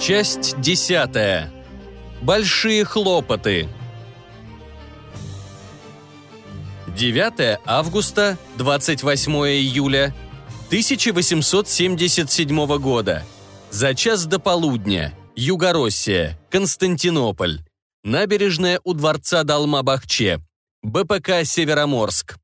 Часть десятая. Большие хлопоты. 9 августа, 28 июля 1877 года. За час до полудня. Югороссия, Константинополь. Набережная у дворца Далма-Бахче. БПК «Североморск».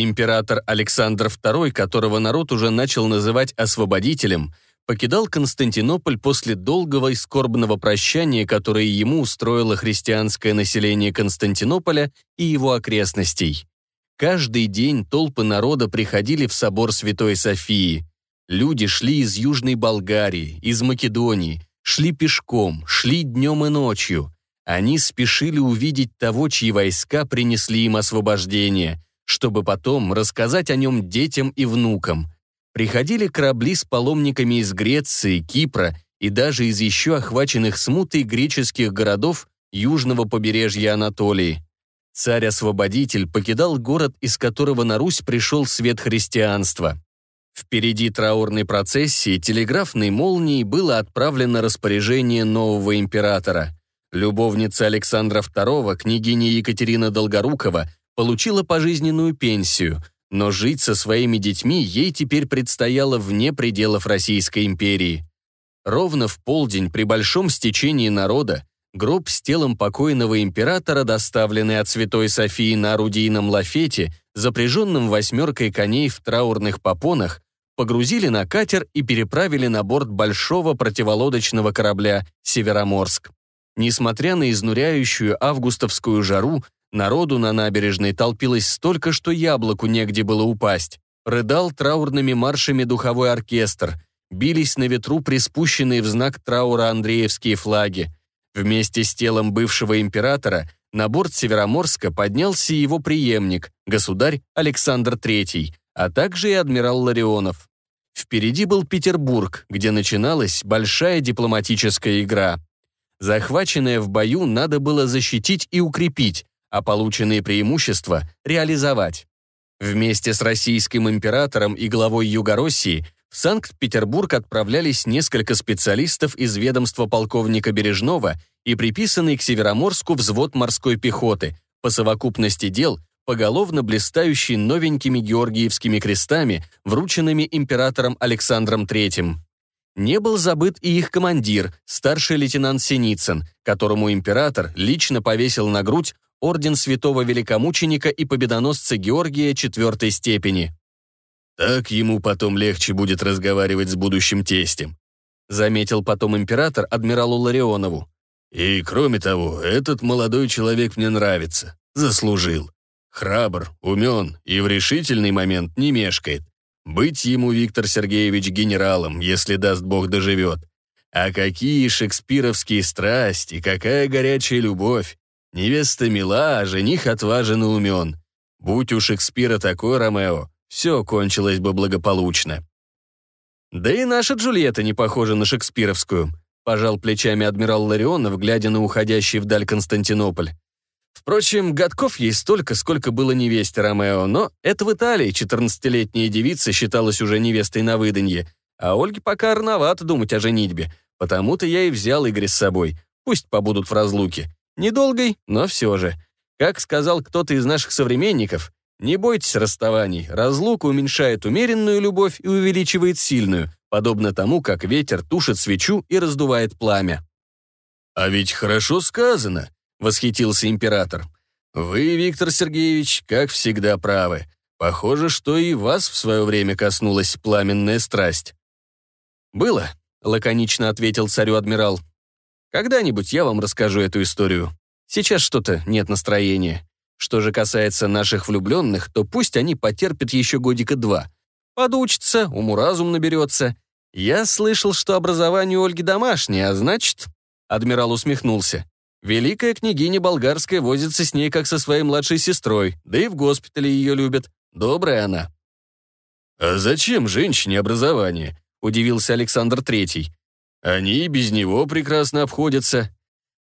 Император Александр II, которого народ уже начал называть освободителем, покидал Константинополь после долгого и скорбного прощания, которое ему устроило христианское население Константинополя и его окрестностей. Каждый день толпы народа приходили в собор Святой Софии. Люди шли из Южной Болгарии, из Македонии, шли пешком, шли днем и ночью. Они спешили увидеть того, чьи войска принесли им освобождение – чтобы потом рассказать о нем детям и внукам. Приходили корабли с паломниками из Греции, Кипра и даже из еще охваченных смутой греческих городов южного побережья Анатолии. Царь-освободитель покидал город, из которого на Русь пришел свет христианства. Впереди траурной процессии телеграфной молнией было отправлено распоряжение нового императора. Любовница Александра II, княгиня Екатерина Долгорукова, получила пожизненную пенсию, но жить со своими детьми ей теперь предстояло вне пределов Российской империи. Ровно в полдень при большом стечении народа гроб с телом покойного императора, доставленный от Святой Софии на орудийном лафете, запряженном восьмеркой коней в траурных попонах, погрузили на катер и переправили на борт большого противолодочного корабля «Североморск». Несмотря на изнуряющую августовскую жару, Народу на набережной толпилось столько, что яблоку негде было упасть. Рыдал траурными маршами духовой оркестр. Бились на ветру приспущенные в знак траура Андреевские флаги. Вместе с телом бывшего императора на борт Североморска поднялся его преемник, государь Александр III, а также и адмирал Ларионов. Впереди был Петербург, где начиналась большая дипломатическая игра. Захваченное в бою надо было защитить и укрепить, а полученные преимущества реализовать. Вместе с российским императором и главой Югороссии в Санкт-Петербург отправлялись несколько специалистов из ведомства полковника Бережного и приписанный к Североморску взвод морской пехоты, по совокупности дел поголовно блистающий новенькими георгиевскими крестами, врученными императором Александром III. Не был забыт и их командир, старший лейтенант Синицын, которому император лично повесил на грудь орден святого великомученика и победоносца Георгия четвертой степени. Так ему потом легче будет разговаривать с будущим тестем, заметил потом император адмиралу Ларионову. И кроме того, этот молодой человек мне нравится, заслужил. Храбр, умен и в решительный момент не мешкает. Быть ему, Виктор Сергеевич, генералом, если даст Бог доживет. А какие шекспировские страсти, какая горячая любовь. Невеста мила, а жених отважен и умен. Будь у Шекспира такой Ромео, все кончилось бы благополучно. Да и наша Джульетта не похожа на шекспировскую, пожал плечами адмирал Ларионов, глядя на уходящий вдаль Константинополь. Впрочем, годков есть столько, сколько было невесте Ромео, но это в Италии 14-летняя девица считалась уже невестой на выданье, а Ольге пока рановато думать о женитьбе, потому-то я и взял Игоря с собой, пусть побудут в разлуке. Недолгой, но все же. Как сказал кто-то из наших современников, не бойтесь расставаний, разлука уменьшает умеренную любовь и увеличивает сильную, подобно тому, как ветер тушит свечу и раздувает пламя. «А ведь хорошо сказано», — восхитился император. «Вы, Виктор Сергеевич, как всегда правы. Похоже, что и вас в свое время коснулась пламенная страсть». «Было», — лаконично ответил царю адмирал. Когда-нибудь я вам расскажу эту историю. Сейчас что-то нет настроения. Что же касается наших влюбленных, то пусть они потерпят еще годика два. Подучатся, уму-разум наберется. Я слышал, что образование Ольги домашнее, а значит...» Адмирал усмехнулся. «Великая княгиня болгарская возится с ней, как со своей младшей сестрой, да и в госпитале ее любят. Добрая она». «А зачем женщине образование?» — удивился Александр Третий. Они и без него прекрасно обходятся».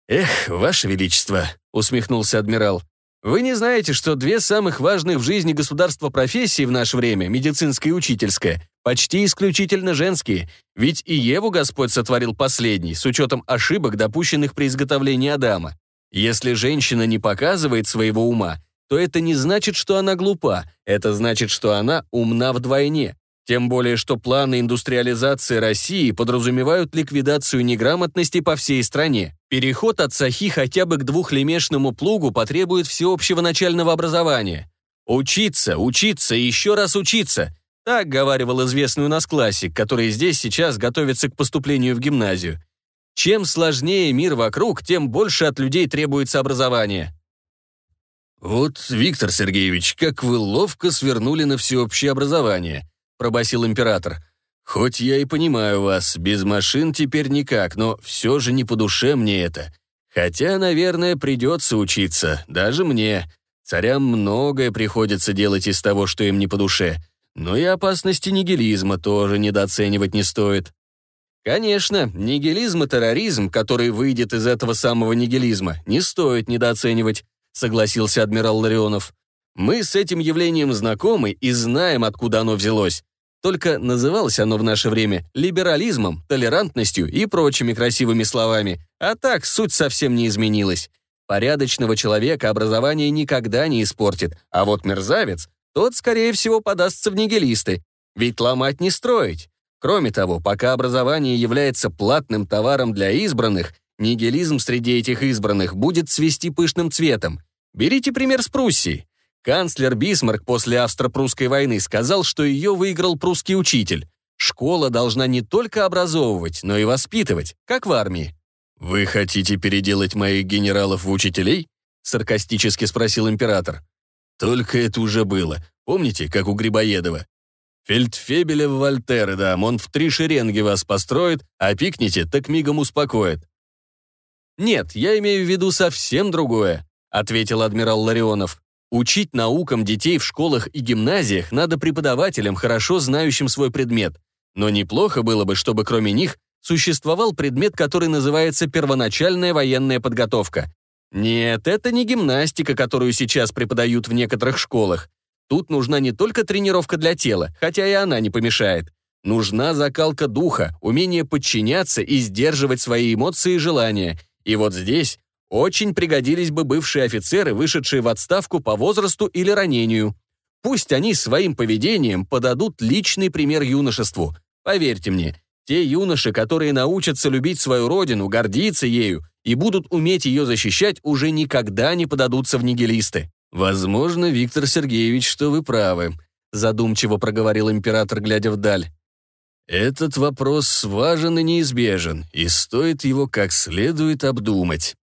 «Эх, ваше величество», — усмехнулся адмирал, Вы не знаете, что две самых важных в жизни государства профессии в наше время, медицинская и учительская, почти исключительно женские, ведь и Еву Господь сотворил последней, с учетом ошибок, допущенных при изготовлении Адама. Если женщина не показывает своего ума, то это не значит, что она глупа, это значит, что она умна вдвойне. Тем более, что планы индустриализации России подразумевают ликвидацию неграмотности по всей стране. Переход от сахи хотя бы к двухлемешному плугу потребует всеобщего начального образования. Учиться, учиться и еще раз учиться. Так говаривал известный у нас классик, который здесь сейчас готовится к поступлению в гимназию. Чем сложнее мир вокруг, тем больше от людей требуется образование. «Вот, Виктор Сергеевич, как вы ловко свернули на всеобщее образование», пробасил император. «Хоть я и понимаю вас, без машин теперь никак, но все же не по душе мне это. Хотя, наверное, придется учиться, даже мне. Царям многое приходится делать из того, что им не по душе. Но и опасности нигилизма тоже недооценивать не стоит». Конечно, нигилизм и терроризм, который выйдет из этого самого нигилизма, не стоит недооценивать, согласился адмирал Ларионов. Мы с этим явлением знакомы и знаем, откуда оно взялось. Только называлось оно в наше время либерализмом, толерантностью и прочими красивыми словами, а так суть совсем не изменилась. Порядочного человека образование никогда не испортит, а вот мерзавец, тот, скорее всего, подастся в нигилисты. Ведь ломать не строить. Кроме того, пока образование является платным товаром для избранных, нигилизм среди этих избранных будет свести пышным цветом. Берите пример с Пруссией. Канцлер Бисмарк после Австро-Прусской войны сказал, что ее выиграл прусский учитель. Школа должна не только образовывать, но и воспитывать, как в армии. «Вы хотите переделать моих генералов в учителей?» — саркастически спросил император. «Только это уже было. Помните, как у Грибоедова? Фельдфебеля в Вольтеры дам, он в три шеренги вас построит, а пикните, так мигом успокоит». «Нет, я имею в виду совсем другое», — ответил адмирал Ларионов. Учить наукам детей в школах и гимназиях надо преподавателям, хорошо знающим свой предмет. Но неплохо было бы, чтобы кроме них существовал предмет, который называется первоначальная военная подготовка. Нет, это не гимнастика, которую сейчас преподают в некоторых школах. Тут нужна не только тренировка для тела, хотя и она не помешает. Нужна закалка духа, умение подчиняться и сдерживать свои эмоции и желания. И вот здесь очень пригодились бы бывшие офицеры, вышедшие в отставку по возрасту или ранению. Пусть они своим поведением подадут личный пример юношеству. Поверьте мне, те юноши, которые научатся любить свою родину, гордиться ею и будут уметь ее защищать, уже никогда не подадутся в нигилисты. «Возможно, Виктор Сергеевич, что вы правы», задумчиво проговорил император, глядя вдаль. «Этот вопрос важен и неизбежен, и стоит его как следует обдумать».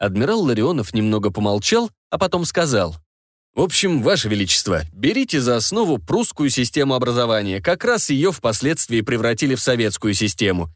Адмирал Ларионов немного помолчал, а потом сказал. «В общем, Ваше Величество, берите за основу прусскую систему образования, как раз ее впоследствии превратили в советскую систему.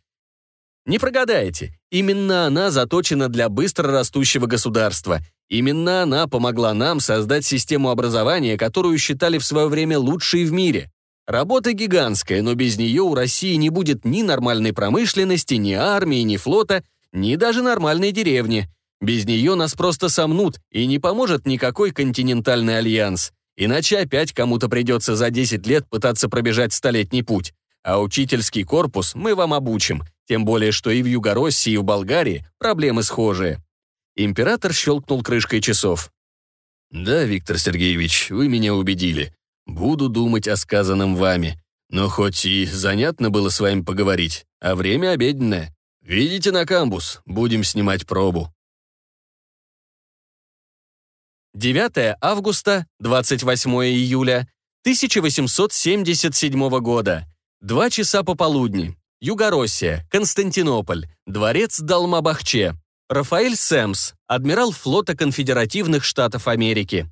Не прогадаете, именно она заточена для быстро растущего государства. Именно она помогла нам создать систему образования, которую считали в свое время лучшей в мире. Работа гигантская, но без нее у России не будет ни нормальной промышленности, ни армии, ни флота, ни даже нормальной деревни. Без нее нас просто сомнут, и не поможет никакой континентальный альянс. Иначе опять кому-то придется за 10 лет пытаться пробежать столетний путь. А учительский корпус мы вам обучим, тем более что и в Югороссии, и в Болгарии проблемы схожие. Император щелкнул крышкой часов. «Да, Виктор Сергеевич, вы меня убедили. Буду думать о сказанном вами. Но хоть и занятно было с вами поговорить, а время обеденное. Видите на камбус, будем снимать пробу». 9 августа, 28 июля 1877 года. Два часа пополудни. Югороссия, Константинополь, дворец Далмабахче. Рафаэль Сэмс, адмирал флота Конфедеративных Штатов Америки.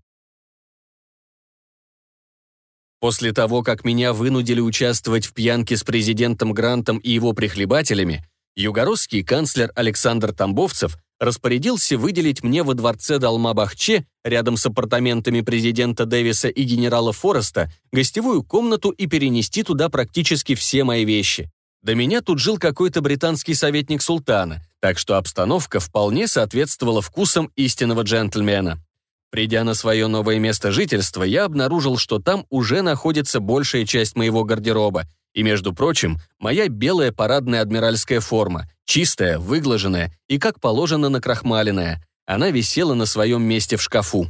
После того, как меня вынудили участвовать в пьянке с президентом Грантом и его прихлебателями, югородский канцлер Александр Тамбовцев распорядился выделить мне во дворце Далма-Бахче, рядом с апартаментами президента Дэвиса и генерала Фореста, гостевую комнату и перенести туда практически все мои вещи. До меня тут жил какой-то британский советник султана, так что обстановка вполне соответствовала вкусам истинного джентльмена. Придя на свое новое место жительства, я обнаружил, что там уже находится большая часть моего гардероба, и, между прочим, моя белая парадная адмиральская форма, чистая, выглаженная и, как положено, накрахмаленная. Она висела на своем месте в шкафу.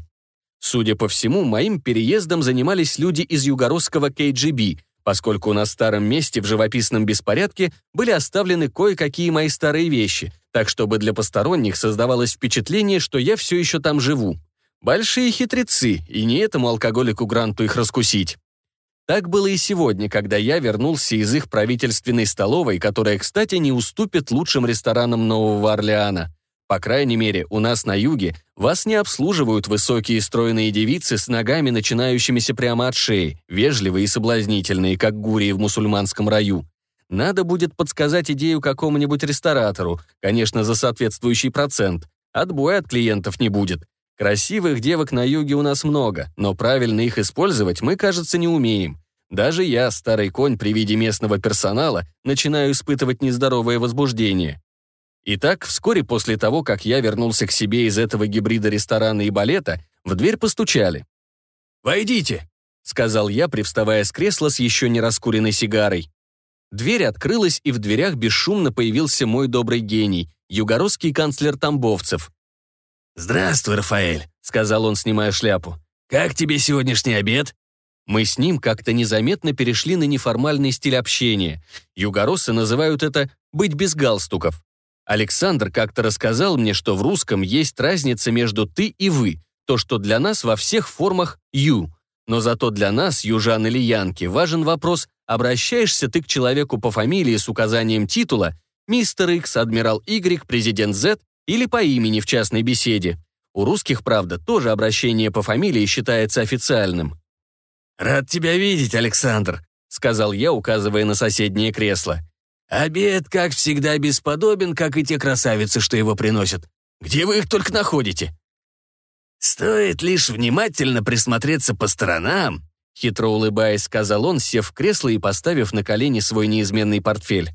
Судя по всему, моим переездом занимались люди из югородского КГБ, поскольку на старом месте в живописном беспорядке были оставлены кое-какие мои старые вещи, так чтобы для посторонних создавалось впечатление, что я все еще там живу. Большие хитрецы, и не этому алкоголику Гранту их раскусить. Так было и сегодня, когда я вернулся из их правительственной столовой, которая, кстати, не уступит лучшим ресторанам Нового Орлеана. По крайней мере, у нас на юге вас не обслуживают высокие стройные девицы с ногами, начинающимися прямо от шеи, вежливые и соблазнительные, как гурии в мусульманском раю. Надо будет подсказать идею какому-нибудь ресторатору, конечно, за соответствующий процент. Отбоя от клиентов не будет. Красивых девок на юге у нас много, но правильно их использовать мы, кажется, не умеем. Даже я, старый конь, при виде местного персонала, начинаю испытывать нездоровое возбуждение. Итак, вскоре после того, как я вернулся к себе из этого гибрида ресторана и балета, в дверь постучали. «Войдите», — сказал я, привставая с кресла с еще не раскуренной сигарой. Дверь открылась, и в дверях бесшумно появился мой добрый гений, югородский канцлер Тамбовцев. «Здравствуй, Рафаэль», — сказал он, снимая шляпу. «Как тебе сегодняшний обед?» Мы с ним как-то незаметно перешли на неформальный стиль общения. Югороссы называют это «быть без галстуков». Александр как-то рассказал мне, что в русском есть разница между «ты» и «вы», то, что для нас во всех формах «ю». Но зато для нас, южан или янки, важен вопрос, обращаешься ты к человеку по фамилии с указанием титула «Мистер Икс», «Адмирал Y», «Президент Z» или по имени в частной беседе. У русских, правда, тоже обращение по фамилии считается официальным. «Рад тебя видеть, Александр», — сказал я, указывая на соседнее кресло. «Обед, как всегда, бесподобен, как и те красавицы, что его приносят. Где вы их только находите?» «Стоит лишь внимательно присмотреться по сторонам», — хитро улыбаясь, сказал он, сев в кресло и поставив на колени свой неизменный портфель.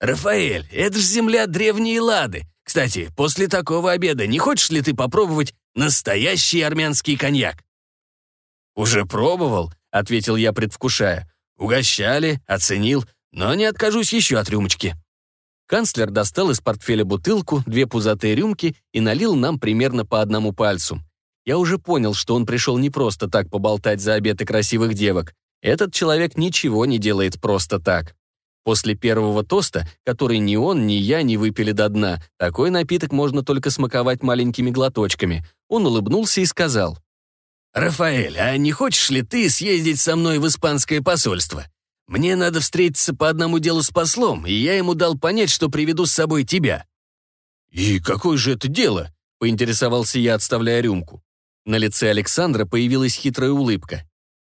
«Рафаэль, это ж земля древней Лады. Кстати, после такого обеда не хочешь ли ты попробовать настоящий армянский коньяк?» «Уже пробовал», — ответил я, предвкушая. «Угощали, оценил, но не откажусь еще от рюмочки». Канцлер достал из портфеля бутылку, две пузатые рюмки и налил нам примерно по одному пальцу. Я уже понял, что он пришел не просто так поболтать за обед и красивых девок. Этот человек ничего не делает просто так. После первого тоста, который ни он, ни я не выпили до дна, такой напиток можно только смаковать маленькими глоточками. Он улыбнулся и сказал. «Рафаэль, а не хочешь ли ты съездить со мной в испанское посольство? Мне надо встретиться по одному делу с послом, и я ему дал понять, что приведу с собой тебя». «И какое же это дело?» — поинтересовался я, отставляя рюмку. На лице Александра появилась хитрая улыбка.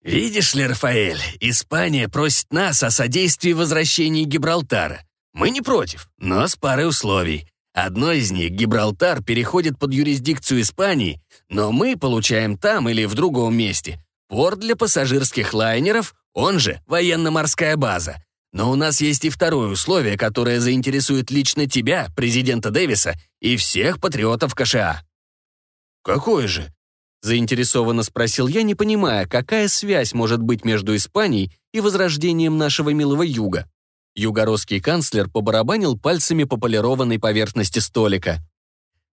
«Видишь ли, Рафаэль, Испания просит нас о содействии возвращении Гибралтара. Мы не против, но с парой условий. Одно из них, Гибралтар, переходит под юрисдикцию Испании, но мы получаем там или в другом месте порт для пассажирских лайнеров, он же военно-морская база. Но у нас есть и второе условие, которое заинтересует лично тебя, президента Дэвиса, и всех патриотов КША. «Какое же?» Заинтересованно спросил я, не понимая, какая связь может быть между Испанией и возрождением нашего милого юга. Югородский канцлер побарабанил пальцами по полированной поверхности столика.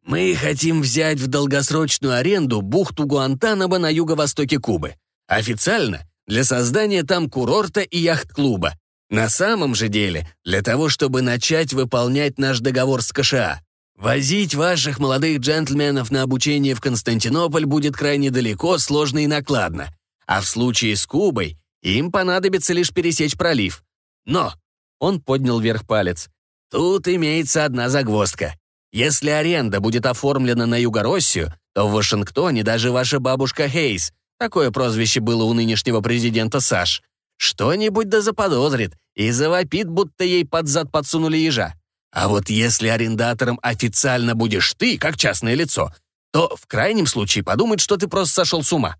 «Мы хотим взять в долгосрочную аренду бухту Гуантанамо на юго-востоке Кубы. Официально для создания там курорта и яхт-клуба. На самом же деле для того, чтобы начать выполнять наш договор с КША. Возить ваших молодых джентльменов на обучение в Константинополь будет крайне далеко, сложно и накладно. А в случае с Кубой им понадобится лишь пересечь пролив. Но, он поднял вверх палец, тут имеется одна загвоздка. Если аренда будет оформлена на Юго-Россию, то в Вашингтоне даже ваша бабушка Хейс, такое прозвище было у нынешнего президента Саш, что-нибудь да заподозрит и завопит, будто ей под зад подсунули ежа. А вот если арендатором официально будешь ты, как частное лицо, то в крайнем случае подумает, что ты просто сошел с ума».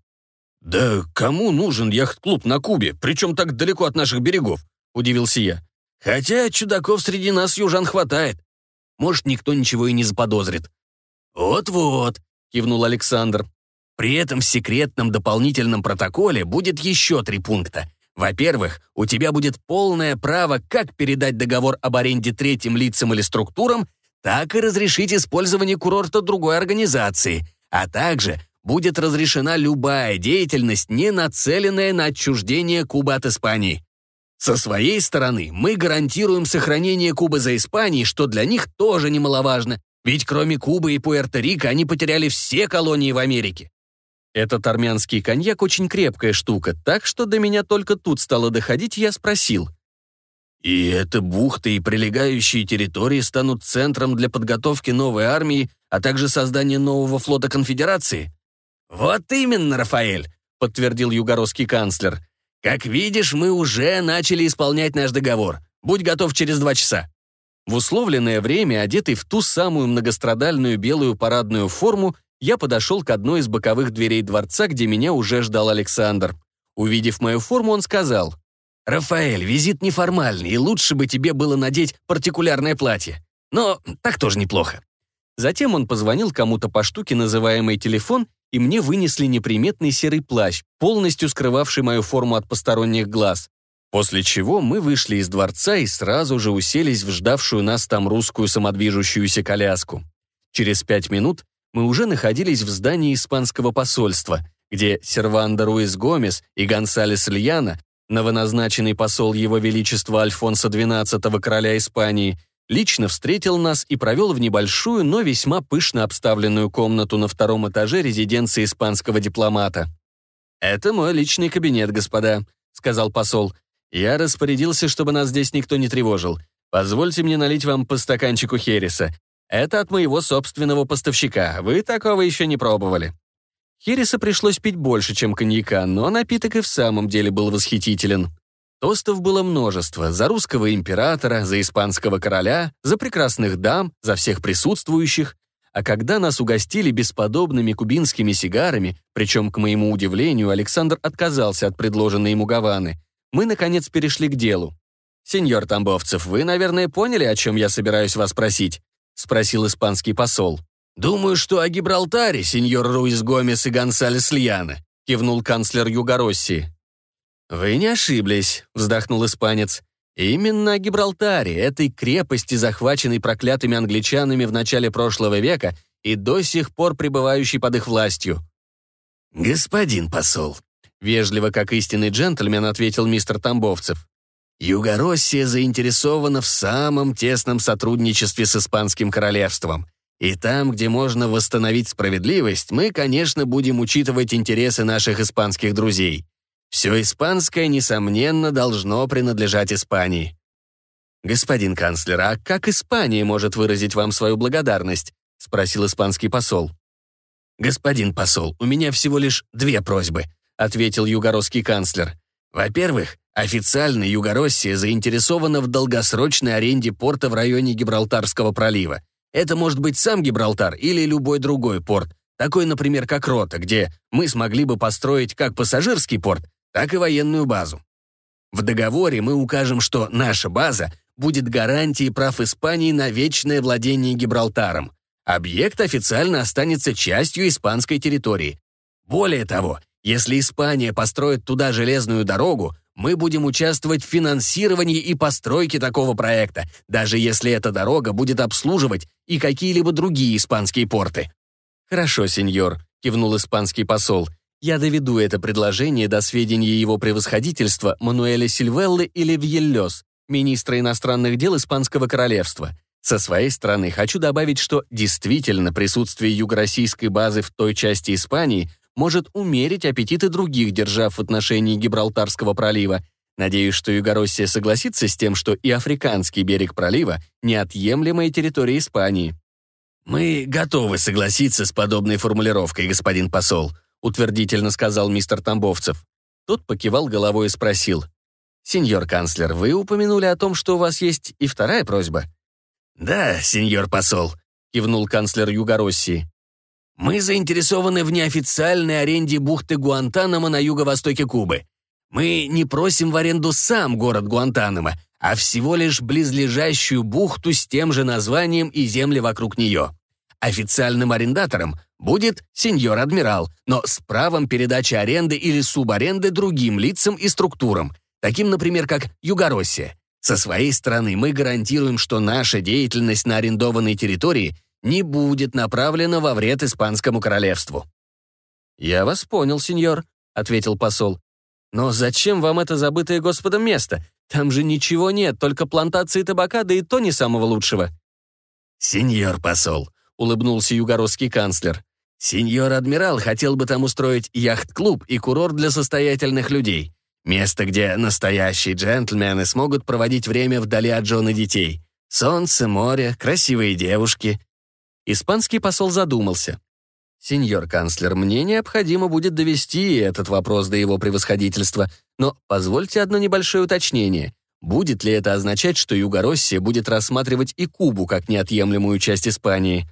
«Да кому нужен яхт-клуб на Кубе, причем так далеко от наших берегов?» – удивился я. «Хотя чудаков среди нас южан хватает. Может, никто ничего и не заподозрит». «Вот-вот», – кивнул Александр. При этом в секретном дополнительном протоколе будет еще три пункта. Во-первых, у тебя будет полное право как передать договор об аренде третьим лицам или структурам, так и разрешить использование курорта другой организации, а также будет разрешена любая деятельность, не нацеленная на отчуждение Кубы от Испании. Со своей стороны мы гарантируем сохранение Кубы за Испанией, что для них тоже немаловажно, ведь кроме Кубы и Пуэрто-Рико они потеряли все колонии в Америке. Этот армянский коньяк очень крепкая штука, так что до меня только тут стало доходить, я спросил. «И эта бухта и прилегающие территории станут центром для подготовки новой армии, а также создания нового флота конфедерации?» «Вот именно, Рафаэль», — подтвердил югородский канцлер. «Как видишь, мы уже начали исполнять наш договор. Будь готов через два часа». В условленное время, одетый в ту самую многострадальную белую парадную форму, я подошел к одной из боковых дверей дворца, где меня уже ждал Александр. Увидев мою форму, он сказал, «Рафаэль, визит неформальный, и лучше бы тебе было надеть партикулярное платье. Но так тоже неплохо». Затем он позвонил кому-то по штуке, называемый телефон, и мне вынесли неприметный серый плащ, полностью скрывавший мою форму от посторонних глаз. После чего мы вышли из дворца и сразу же уселись в ждавшую нас там русскую самодвижущуюся коляску. Через пять минут мы уже находились в здании испанского посольства, где Сервандо Руис Гомес и Гонсалес Льяна, новоназначенный посол Его Величества Альфонса XII короля Испании, лично встретил нас и провел в небольшую, но весьма пышно обставленную комнату на втором этаже резиденции испанского дипломата. «Это мой личный кабинет, господа», — сказал посол. Я распорядился, чтобы нас здесь никто не тревожил. Позвольте мне налить вам по стаканчику хереса. Это от моего собственного поставщика. Вы такого еще не пробовали». Хереса пришлось пить больше, чем коньяка, но напиток и в самом деле был восхитителен. Тостов было множество. За русского императора, за испанского короля, за прекрасных дам, за всех присутствующих. А когда нас угостили бесподобными кубинскими сигарами, причем, к моему удивлению, Александр отказался от предложенной ему гаваны, мы, наконец, перешли к делу. «Сеньор Тамбовцев, вы, наверное, поняли, о чем я собираюсь вас спросить?» — спросил испанский посол. «Думаю, что о Гибралтаре, сеньор Руис Гомес и Гонсалес Льяна», — кивнул канцлер Югороссии. «Вы не ошиблись», — вздохнул испанец. «Именно о Гибралтаре, этой крепости, захваченной проклятыми англичанами в начале прошлого века и до сих пор пребывающей под их властью». «Господин посол, Вежливо, как истинный джентльмен, ответил мистер Тамбовцев. Югороссия заинтересована в самом тесном сотрудничестве с Испанским королевством. И там, где можно восстановить справедливость, мы, конечно, будем учитывать интересы наших испанских друзей. Все испанское, несомненно, должно принадлежать Испании. «Господин канцлер, а как Испания может выразить вам свою благодарность?» — спросил испанский посол. «Господин посол, у меня всего лишь две просьбы», ответил югородский канцлер. Во-первых, официально Югороссия заинтересована в долгосрочной аренде порта в районе Гибралтарского пролива. Это может быть сам Гибралтар или любой другой порт, такой, например, как Рота, где мы смогли бы построить как пассажирский порт, так и военную базу. В договоре мы укажем, что наша база будет гарантией прав Испании на вечное владение Гибралтаром. Объект официально останется частью испанской территории. Более того, если Испания построит туда железную дорогу, мы будем участвовать в финансировании и постройке такого проекта, даже если эта дорога будет обслуживать и какие-либо другие испанские порты». «Хорошо, сеньор», — кивнул испанский посол. «Я доведу это предложение до сведения его превосходительства Мануэля Сильвеллы или Вьеллес, министра иностранных дел Испанского королевства. Со своей стороны хочу добавить, что действительно присутствие юго-российской базы в той части Испании — может умерить аппетиты других держав в отношении Гибралтарского пролива. Надеюсь, что Югороссия согласится с тем, что и африканский берег пролива — неотъемлемая территория Испании. «Мы готовы согласиться с подобной формулировкой, господин посол», утвердительно сказал мистер Тамбовцев. Тот покивал головой и спросил. «Сеньор канцлер, вы упомянули о том, что у вас есть и вторая просьба?» «Да, сеньор посол», кивнул канцлер Югороссии. Мы заинтересованы в неофициальной аренде бухты Гуантанамо на юго-востоке Кубы. Мы не просим в аренду сам город Гуантанамо, а всего лишь близлежащую бухту с тем же названием и земли вокруг нее. Официальным арендатором будет сеньор-адмирал, но с правом передачи аренды или субаренды другим лицам и структурам, таким, например, как Югороссия. Со своей стороны мы гарантируем, что наша деятельность на арендованной территории не будет направлена во вред Испанскому королевству». «Я вас понял, сеньор», — ответил посол. «Но зачем вам это забытое Господом место? Там же ничего нет, только плантации табака, да и то не самого лучшего». «Сеньор посол», — улыбнулся югородский канцлер. «Сеньор-адмирал хотел бы там устроить яхт-клуб и курорт для состоятельных людей. Место, где настоящие джентльмены смогут проводить время вдали от жен детей. Солнце, море, красивые девушки». Испанский посол задумался. «Сеньор канцлер, мне необходимо будет довести этот вопрос до его превосходительства, но позвольте одно небольшое уточнение. Будет ли это означать, что Юго-Россия будет рассматривать и Кубу как неотъемлемую часть Испании?»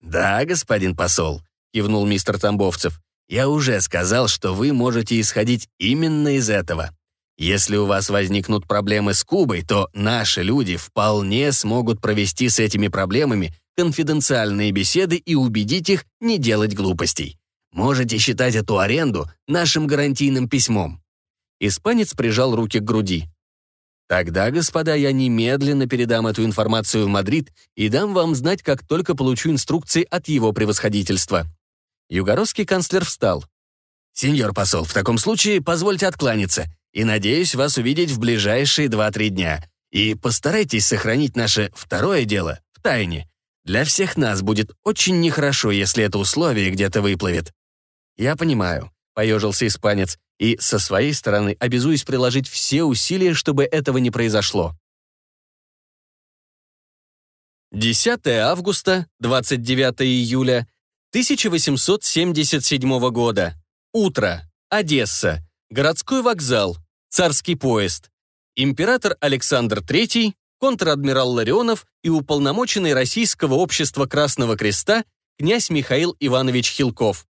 «Да, господин посол», — кивнул мистер Тамбовцев. «Я уже сказал, что вы можете исходить именно из этого. Если у вас возникнут проблемы с Кубой, то наши люди вполне смогут провести с этими проблемами конфиденциальные беседы и убедить их не делать глупостей. Можете считать эту аренду нашим гарантийным письмом». Испанец прижал руки к груди. «Тогда, господа, я немедленно передам эту информацию в Мадрид и дам вам знать, как только получу инструкции от его превосходительства». Югородский канцлер встал. «Сеньор посол, в таком случае позвольте откланяться и надеюсь вас увидеть в ближайшие два-три дня. И постарайтесь сохранить наше второе дело в тайне. Для всех нас будет очень нехорошо, если это условие где-то выплывет». «Я понимаю», — поежился испанец, «и со своей стороны обязуюсь приложить все усилия, чтобы этого не произошло». 10 августа, 29 июля 1877 года. Утро. Одесса. Городской вокзал. Царский поезд. Император Александр III контр-адмирал Ларионов и уполномоченный Российского общества Красного Креста князь Михаил Иванович Хилков.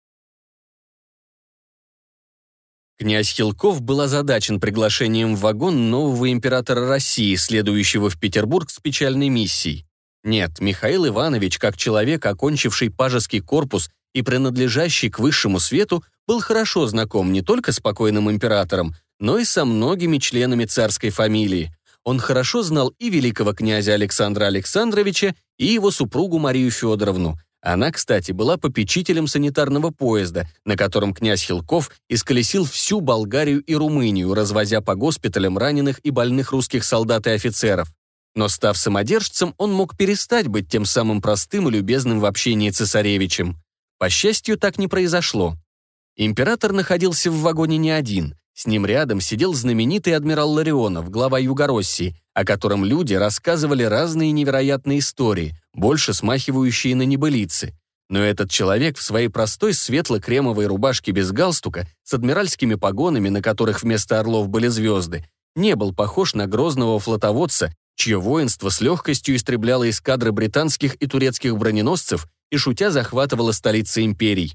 Князь Хилков был озадачен приглашением в вагон нового императора России, следующего в Петербург с печальной миссией. Нет, Михаил Иванович, как человек, окончивший пажеский корпус и принадлежащий к высшему свету, был хорошо знаком не только с покойным императором, но и со многими членами царской фамилии он хорошо знал и великого князя Александра Александровича, и его супругу Марию Федоровну. Она, кстати, была попечителем санитарного поезда, на котором князь Хилков исколесил всю Болгарию и Румынию, развозя по госпиталям раненых и больных русских солдат и офицеров. Но став самодержцем, он мог перестать быть тем самым простым и любезным в общении цесаревичем. По счастью, так не произошло. Император находился в вагоне не один. С ним рядом сидел знаменитый адмирал Ларионов, глава Югороссии, о котором люди рассказывали разные невероятные истории, больше смахивающие на небылицы. Но этот человек в своей простой светло-кремовой рубашке без галстука, с адмиральскими погонами, на которых вместо орлов были звезды, не был похож на грозного флотоводца, чье воинство с легкостью истребляло эскадры британских и турецких броненосцев и шутя захватывало столицы империй.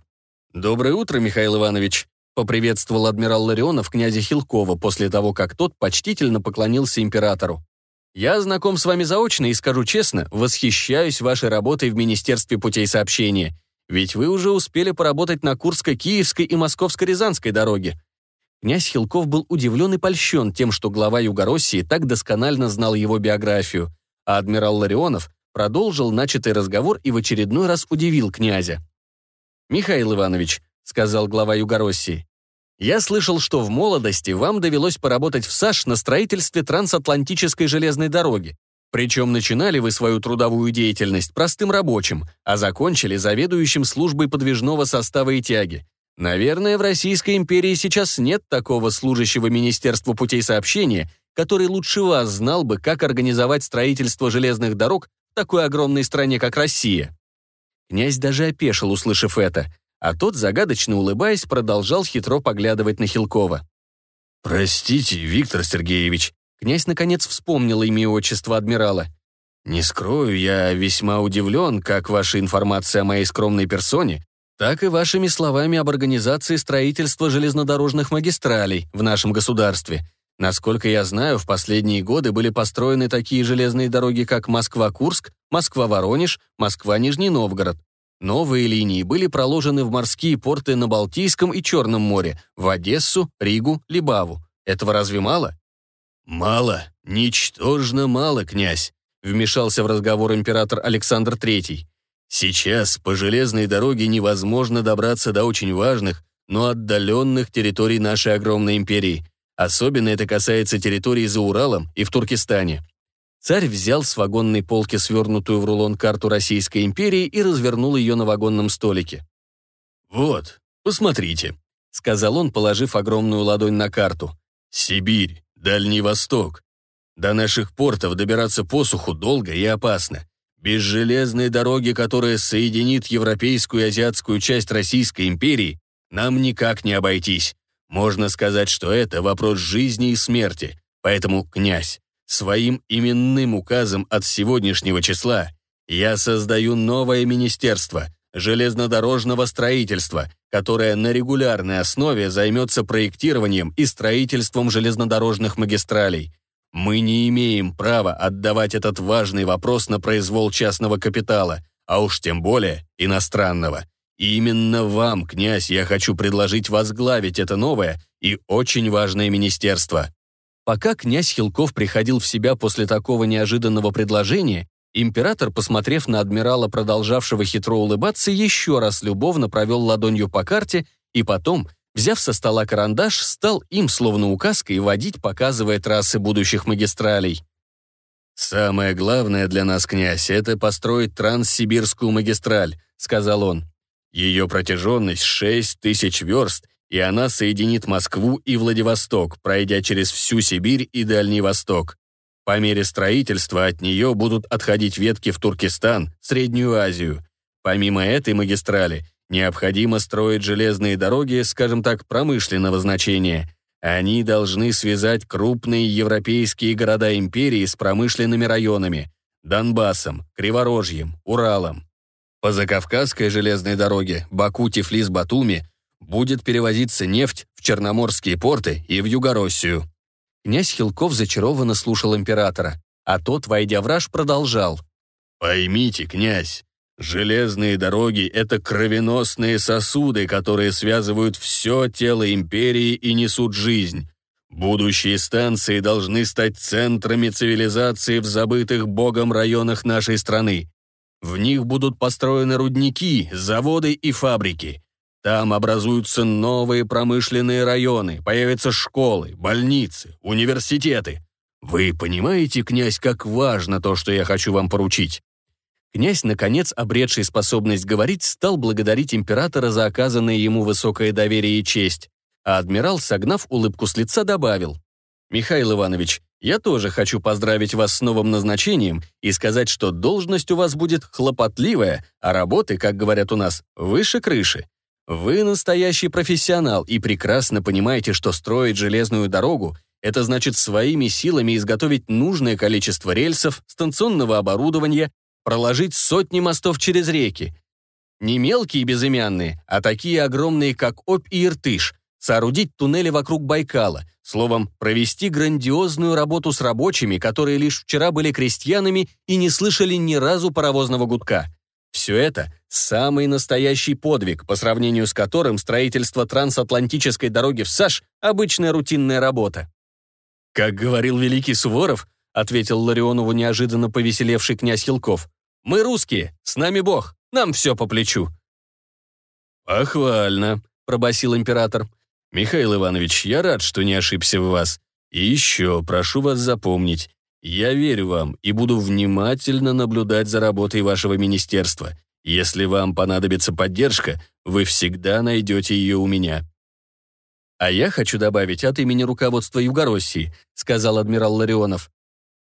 «Доброе утро, Михаил Иванович», поприветствовал адмирал Ларионов князя Хилкова после того, как тот почтительно поклонился императору. «Я знаком с вами заочно и скажу честно, восхищаюсь вашей работой в Министерстве путей сообщения, ведь вы уже успели поработать на Курско-Киевской и Московско-Рязанской дороге». Князь Хилков был удивлен и польщен тем, что глава Югороссии так досконально знал его биографию, а адмирал Ларионов продолжил начатый разговор и в очередной раз удивил князя. «Михаил Иванович, сказал глава Югороссии. «Я слышал, что в молодости вам довелось поработать в САШ на строительстве трансатлантической железной дороги. Причем начинали вы свою трудовую деятельность простым рабочим, а закончили заведующим службой подвижного состава и тяги. Наверное, в Российской империи сейчас нет такого служащего Министерства путей сообщения, который лучше вас знал бы, как организовать строительство железных дорог в такой огромной стране, как Россия». Князь даже опешил, услышав это – а тот, загадочно улыбаясь, продолжал хитро поглядывать на Хилкова. «Простите, Виктор Сергеевич», князь наконец вспомнил имя и отчество адмирала. «Не скрою, я весьма удивлен, как ваша информация о моей скромной персоне, так и вашими словами об организации строительства железнодорожных магистралей в нашем государстве. Насколько я знаю, в последние годы были построены такие железные дороги, как Москва-Курск, Москва-Воронеж, Москва-Нижний Новгород. Новые линии были проложены в морские порты на Балтийском и Черном море, в Одессу, Ригу, Либаву. Этого разве мало? «Мало, ничтожно мало, князь», — вмешался в разговор император Александр III. «Сейчас по железной дороге невозможно добраться до очень важных, но отдаленных территорий нашей огромной империи. Особенно это касается территорий за Уралом и в Туркестане. Царь взял с вагонной полки свернутую в рулон карту Российской империи и развернул ее на вагонном столике. «Вот, посмотрите», — сказал он, положив огромную ладонь на карту. «Сибирь, Дальний Восток. До наших портов добираться по суху долго и опасно. Без железной дороги, которая соединит европейскую и азиатскую часть Российской империи, нам никак не обойтись. Можно сказать, что это вопрос жизни и смерти. Поэтому, князь, своим именным указом от сегодняшнего числа я создаю новое министерство железнодорожного строительства, которое на регулярной основе займется проектированием и строительством железнодорожных магистралей. Мы не имеем права отдавать этот важный вопрос на произвол частного капитала, а уж тем более иностранного. И именно вам, князь, я хочу предложить возглавить это новое и очень важное министерство». Пока князь Хилков приходил в себя после такого неожиданного предложения, император, посмотрев на адмирала, продолжавшего хитро улыбаться, еще раз любовно провел ладонью по карте и потом, взяв со стола карандаш, стал им, словно указкой, водить, показывая трассы будущих магистралей. «Самое главное для нас, князь, это построить Транссибирскую магистраль», — сказал он. Ее протяженность 6 тысяч верст, и она соединит Москву и Владивосток, пройдя через всю Сибирь и Дальний Восток. По мере строительства от нее будут отходить ветки в Туркестан, Среднюю Азию. Помимо этой магистрали, необходимо строить железные дороги, скажем так, промышленного значения. Они должны связать крупные европейские города империи с промышленными районами – Донбассом, Криворожьем, Уралом. По Закавказской железной дороге Баку-Тифлис-Батуми будет перевозиться нефть в Черноморские порты и в Югороссию. Князь Хилков зачарованно слушал императора, а тот, войдя в раж, продолжал. «Поймите, князь, железные дороги — это кровеносные сосуды, которые связывают все тело империи и несут жизнь. Будущие станции должны стать центрами цивилизации в забытых богом районах нашей страны. В них будут построены рудники, заводы и фабрики. Там образуются новые промышленные районы, появятся школы, больницы, университеты. Вы понимаете, князь, как важно то, что я хочу вам поручить?» Князь, наконец, обретший способность говорить, стал благодарить императора за оказанное ему высокое доверие и честь, а адмирал, согнав улыбку с лица, добавил. «Михаил Иванович, я тоже хочу поздравить вас с новым назначением и сказать, что должность у вас будет хлопотливая, а работы, как говорят у нас, выше крыши. Вы настоящий профессионал и прекрасно понимаете, что строить железную дорогу – это значит своими силами изготовить нужное количество рельсов, станционного оборудования, проложить сотни мостов через реки. Не мелкие безымянные, а такие огромные, как Обь и Иртыш, соорудить туннели вокруг Байкала, словом, провести грандиозную работу с рабочими, которые лишь вчера были крестьянами и не слышали ни разу паровозного гудка. Все это – самый настоящий подвиг, по сравнению с которым строительство трансатлантической дороги в САШ – обычная рутинная работа. «Как говорил великий Суворов», – ответил Ларионову неожиданно повеселевший князь Хилков, «Мы русские, с нами Бог, нам все по плечу». «Похвально», – пробасил император. «Михаил Иванович, я рад, что не ошибся в вас. И еще прошу вас запомнить, я верю вам и буду внимательно наблюдать за работой вашего министерства. Если вам понадобится поддержка, вы всегда найдете ее у меня». «А я хочу добавить от имени руководства Югороссии», сказал адмирал Ларионов,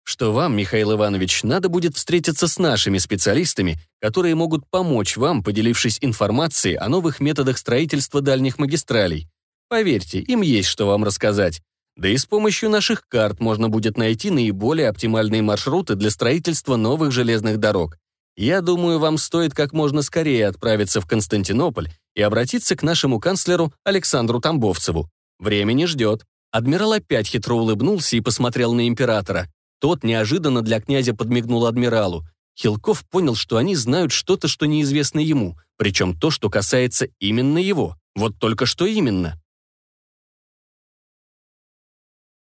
что вам, Михаил Иванович, надо будет встретиться с нашими специалистами, которые могут помочь вам, поделившись информацией о новых методах строительства дальних магистралей. Поверьте, им есть что вам рассказать. Да и с помощью наших карт можно будет найти наиболее оптимальные маршруты для строительства новых железных дорог. Я думаю, вам стоит как можно скорее отправиться в Константинополь и обратиться к нашему канцлеру Александру Тамбовцеву. Время не ждет. Адмирал опять хитро улыбнулся и посмотрел на императора. Тот неожиданно для князя подмигнул адмиралу. Хилков понял, что они знают что-то, что неизвестно ему, причем то, что касается именно его. Вот только что именно.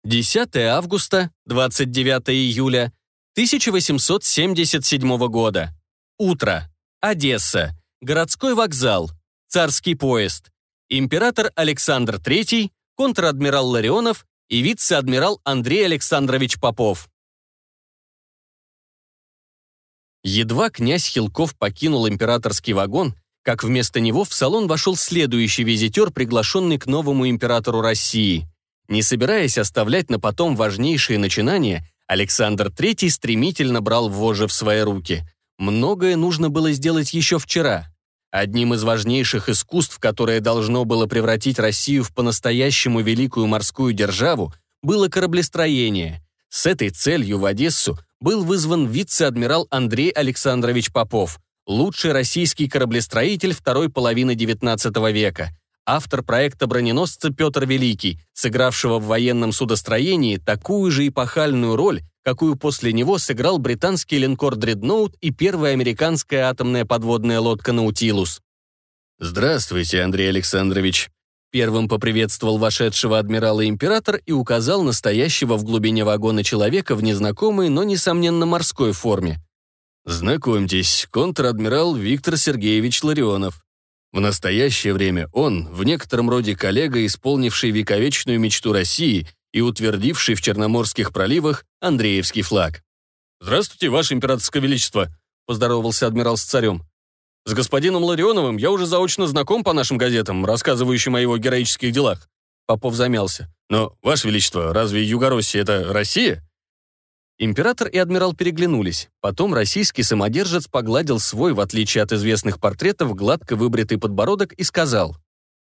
10 августа, 29 июля 1877 года. Утро. Одесса. Городской вокзал. Царский поезд. Император Александр III, контр-адмирал Ларионов и вице-адмирал Андрей Александрович Попов. Едва князь Хилков покинул императорский вагон, как вместо него в салон вошел следующий визитер, приглашенный к новому императору России. Не собираясь оставлять на потом важнейшие начинания, Александр III стремительно брал вожжи в свои руки. Многое нужно было сделать еще вчера. Одним из важнейших искусств, которое должно было превратить Россию в по-настоящему великую морскую державу, было кораблестроение. С этой целью в Одессу был вызван вице-адмирал Андрей Александрович Попов, лучший российский кораблестроитель второй половины XIX века, автор проекта броненосца Петр Великий, сыгравшего в военном судостроении такую же эпохальную роль, какую после него сыграл британский линкор «Дредноут» и первая американская атомная подводная лодка «Наутилус». «Здравствуйте, Андрей Александрович», Первым поприветствовал вошедшего адмирала император и указал настоящего в глубине вагона человека в незнакомой, но, несомненно, морской форме. «Знакомьтесь, контр-адмирал Виктор Сергеевич Ларионов. В настоящее время он, в некотором роде коллега, исполнивший вековечную мечту России и утвердивший в Черноморских проливах Андреевский флаг». «Здравствуйте, Ваше Императорское Величество», — поздоровался адмирал с царем. С господином Ларионовым я уже заочно знаком по нашим газетам, рассказывающим о его героических делах. Попов замялся. Но, Ваше Величество, разве Югороссия — это Россия? Император и адмирал переглянулись. Потом российский самодержец погладил свой, в отличие от известных портретов, гладко выбритый подбородок и сказал.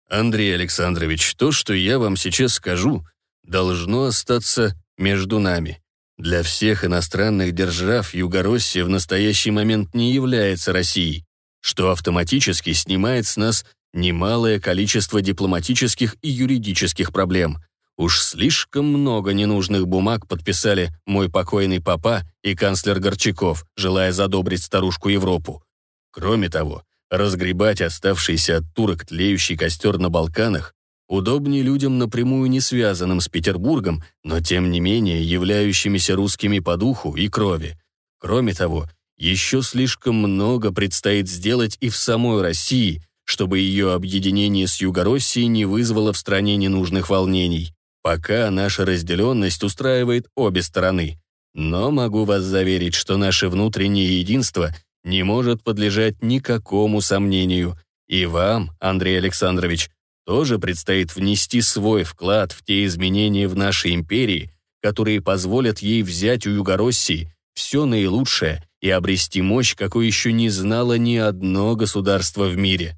«Андрей Александрович, то, что я вам сейчас скажу, должно остаться между нами. Для всех иностранных держав Югороссия в настоящий момент не является Россией что автоматически снимает с нас немалое количество дипломатических и юридических проблем. Уж слишком много ненужных бумаг подписали мой покойный папа и канцлер Горчаков, желая задобрить старушку Европу. Кроме того, разгребать оставшийся от турок тлеющий костер на Балканах удобнее людям напрямую не связанным с Петербургом, но тем не менее являющимися русскими по духу и крови. Кроме того, еще слишком много предстоит сделать и в самой России, чтобы ее объединение с Югороссией не вызвало в стране ненужных волнений. Пока наша разделенность устраивает обе стороны. Но могу вас заверить, что наше внутреннее единство не может подлежать никакому сомнению. И вам, Андрей Александрович, тоже предстоит внести свой вклад в те изменения в нашей империи, которые позволят ей взять у Югороссии все наилучшее и обрести мощь, какой еще не знало ни одно государство в мире.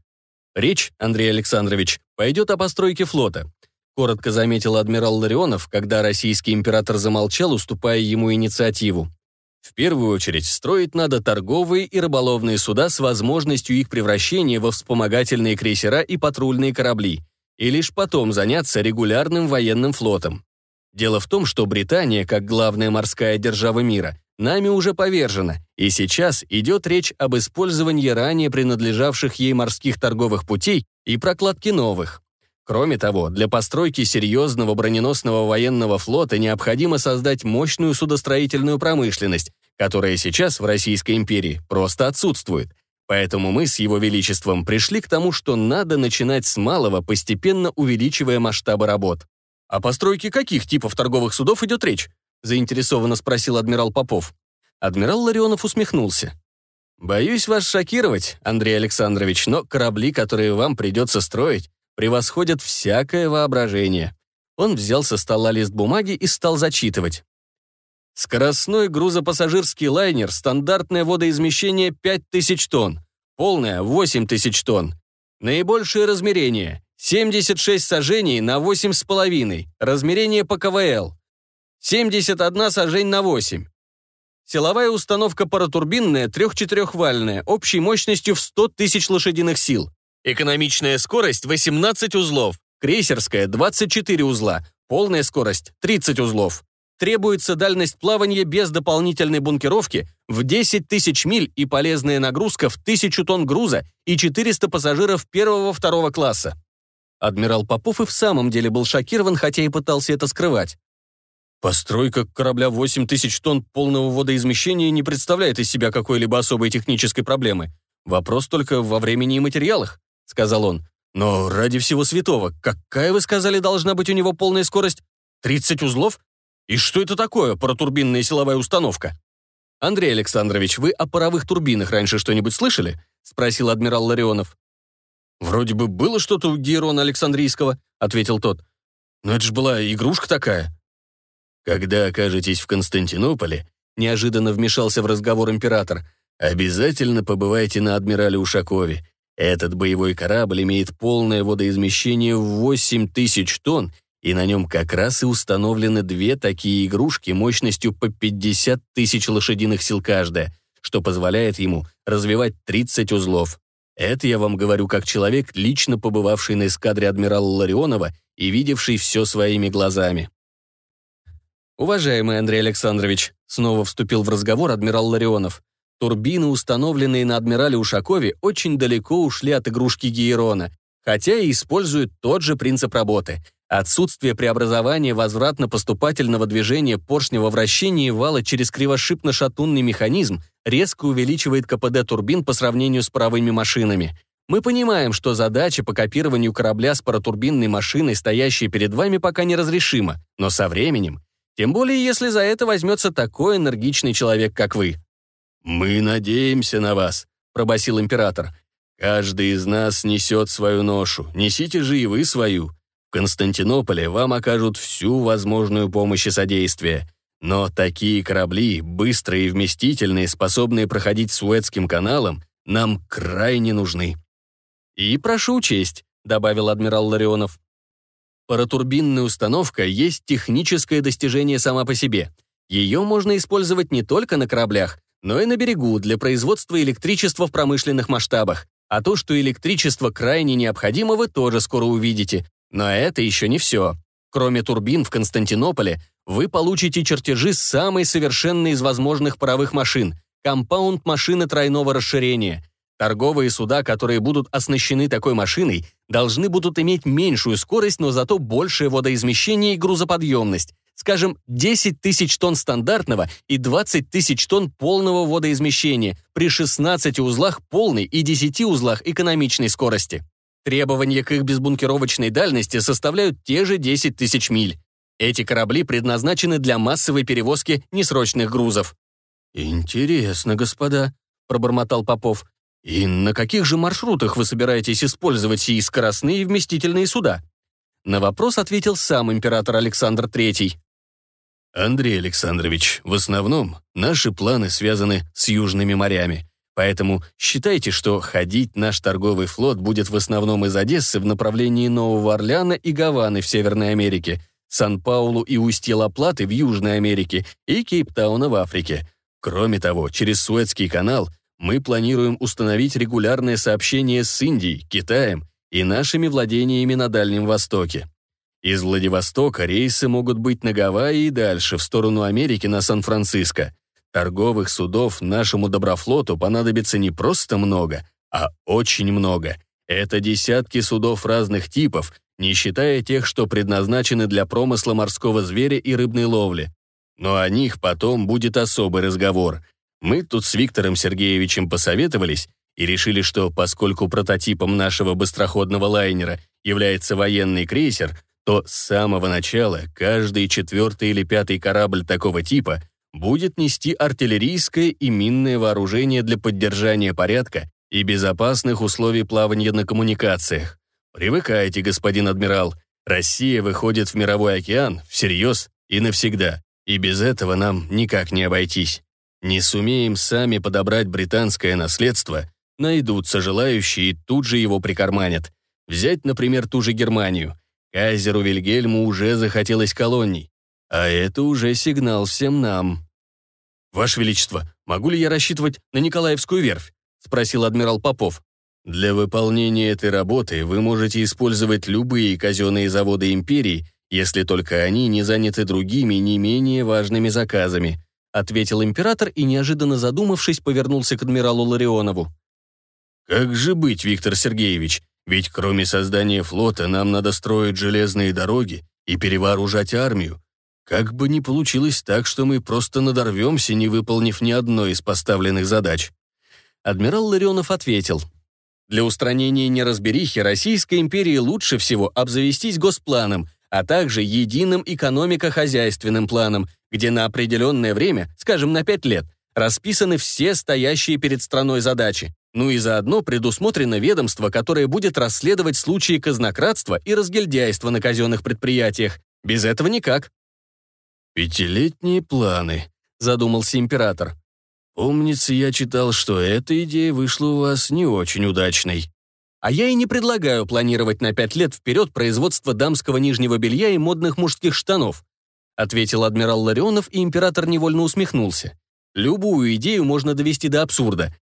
Речь, Андрей Александрович, пойдет о постройке флота. Коротко заметил адмирал Ларионов, когда российский император замолчал, уступая ему инициативу. В первую очередь, строить надо торговые и рыболовные суда с возможностью их превращения во вспомогательные крейсера и патрульные корабли, и лишь потом заняться регулярным военным флотом. Дело в том, что Британия, как главная морская держава мира, нами уже повержена, и сейчас идет речь об использовании ранее принадлежавших ей морских торговых путей и прокладке новых. Кроме того, для постройки серьезного броненосного военного флота необходимо создать мощную судостроительную промышленность, которая сейчас в Российской империи просто отсутствует. Поэтому мы с Его Величеством пришли к тому, что надо начинать с малого, постепенно увеличивая масштабы работ. О постройке каких типов торговых судов идет речь? заинтересованно спросил адмирал Попов. Адмирал Ларионов усмехнулся. «Боюсь вас шокировать, Андрей Александрович, но корабли, которые вам придется строить, превосходят всякое воображение». Он взял со стола лист бумаги и стал зачитывать. Скоростной грузопассажирский лайнер, стандартное водоизмещение 5000 тонн, полное 8000 тонн. Наибольшее размерение 76 сажений на 8,5, размерение по КВЛ, 71 сажень на 8. Силовая установка паратурбинная трех-четырехвальная, общей мощностью в 100 тысяч лошадиных сил. Экономичная скорость 18 узлов, крейсерская 24 узла, полная скорость 30 узлов. требуется дальность плавания без дополнительной бункеровки в 10 тысяч миль и полезная нагрузка в 1000 тонн груза и 400 пассажиров первого-второго класса. Адмирал Попов и в самом деле был шокирован, хотя и пытался это скрывать. Постройка корабля 8 тысяч тонн полного водоизмещения не представляет из себя какой-либо особой технической проблемы. Вопрос только во времени и материалах, сказал он. Но ради всего святого, какая, вы сказали, должна быть у него полная скорость? 30 узлов? И что это такое, паратурбинная силовая установка? Андрей Александрович, вы о паровых турбинах раньше что-нибудь слышали? Спросил адмирал Ларионов. «Вроде бы было что-то у Герона Александрийского», — ответил тот. «Но это же была игрушка такая». «Когда окажетесь в Константинополе», — неожиданно вмешался в разговор император, «обязательно побывайте на адмирале Ушакове. Этот боевой корабль имеет полное водоизмещение в 8 тысяч тонн, и на нем как раз и установлены две такие игрушки мощностью по 50 тысяч лошадиных сил каждая, что позволяет ему развивать 30 узлов. Это я вам говорю как человек, лично побывавший на эскадре адмирала Ларионова и видевший все своими глазами. «Уважаемый Андрей Александрович», снова вступил в разговор адмирал Ларионов, турбины, установленные на адмирале Ушакове, очень далеко ушли от игрушки Гейрона, хотя и используют тот же принцип работы. Отсутствие преобразования возвратно-поступательного движения поршневого вращения вала через кривошипно-шатунный механизм резко увеличивает КПД турбин по сравнению с паровыми машинами. Мы понимаем, что задача по копированию корабля с паратурбинной машиной, стоящей перед вами, пока неразрешима, но со временем, тем более если за это возьмется такой энергичный человек, как вы. «Мы надеемся на вас», — пробасил император. «Каждый из нас несет свою ношу, несите же и вы свою. Константинополе вам окажут всю возможную помощь и содействие. Но такие корабли, быстрые и вместительные, способные проходить Суэцким каналом, нам крайне нужны. «И прошу учесть», — добавил адмирал Ларионов. «Паратурбинная установка есть техническое достижение сама по себе. Ее можно использовать не только на кораблях, но и на берегу для производства электричества в промышленных масштабах. А то, что электричество крайне необходимо, вы тоже скоро увидите. Но это еще не все. Кроме турбин в Константинополе, вы получите чертежи самой совершенной из возможных паровых машин – компаунд машины тройного расширения. Торговые суда, которые будут оснащены такой машиной, должны будут иметь меньшую скорость, но зато большее водоизмещение и грузоподъемность. Скажем, 10 тысяч тонн стандартного и 20 тысяч тонн полного водоизмещения при 16 узлах полной и 10 узлах экономичной скорости. Требования к их безбункеровочной дальности составляют те же 10 тысяч миль. Эти корабли предназначены для массовой перевозки несрочных грузов. «Интересно, господа», — пробормотал Попов. «И на каких же маршрутах вы собираетесь использовать сии скоростные и вместительные суда?» На вопрос ответил сам император Александр III. «Андрей Александрович, в основном наши планы связаны с южными морями. Поэтому считайте, что ходить наш торговый флот будет в основном из Одессы в направлении Нового Орлеана и Гаваны в Северной Америке, Сан-Паулу и Устье-Ла-Платы в Южной Америке и Кейптауна в Африке. Кроме того, через Суэцкий канал мы планируем установить регулярное сообщение с Индией, Китаем и нашими владениями на Дальнем Востоке. Из Владивостока рейсы могут быть на Гавайи и дальше, в сторону Америки на Сан-Франциско. Торговых судов нашему доброфлоту понадобится не просто много, а очень много. Это десятки судов разных типов, не считая тех, что предназначены для промысла морского зверя и рыбной ловли. Но о них потом будет особый разговор. Мы тут с Виктором Сергеевичем посоветовались и решили, что поскольку прототипом нашего быстроходного лайнера является военный крейсер, то с самого начала каждый четвертый или пятый корабль такого типа – будет нести артиллерийское и минное вооружение для поддержания порядка и безопасных условий плавания на коммуникациях. Привыкайте, господин адмирал. Россия выходит в мировой океан всерьез и навсегда, и без этого нам никак не обойтись. Не сумеем сами подобрать британское наследство, найдутся желающие и тут же его прикарманят. Взять, например, ту же Германию. Кайзеру Вильгельму уже захотелось колоний. А это уже сигнал всем нам. «Ваше Величество, могу ли я рассчитывать на Николаевскую верфь?» — спросил адмирал Попов. «Для выполнения этой работы вы можете использовать любые казенные заводы империи если только они не заняты другими, не менее важными заказами», ответил император и, неожиданно задумавшись, повернулся к адмиралу Ларионову. «Как же быть, Виктор Сергеевич? Ведь кроме создания флота нам надо строить железные дороги и перевооружать армию. Как бы ни получилось так, что мы просто надорвемся, не выполнив ни одной из поставленных задач». Адмирал Ларионов ответил. «Для устранения неразберихи Российской империи лучше всего обзавестись госпланом, а также единым экономико-хозяйственным планом, где на определенное время, скажем, на пять лет, расписаны все стоящие перед страной задачи. Ну и заодно предусмотрено ведомство, которое будет расследовать случаи казнократства и разгильдяйства на казенных предприятиях. Без этого никак. «Пятилетние планы», — задумался император. «Помнится, я читал, что эта идея вышла у вас не очень удачной». А я и не предлагаю планировать на пять лет вперед производство дамского нижнего белья и модных мужских штанов», ответил адмирал Ларионов, и император невольно усмехнулся. «Любую идею можно довести до абсурда,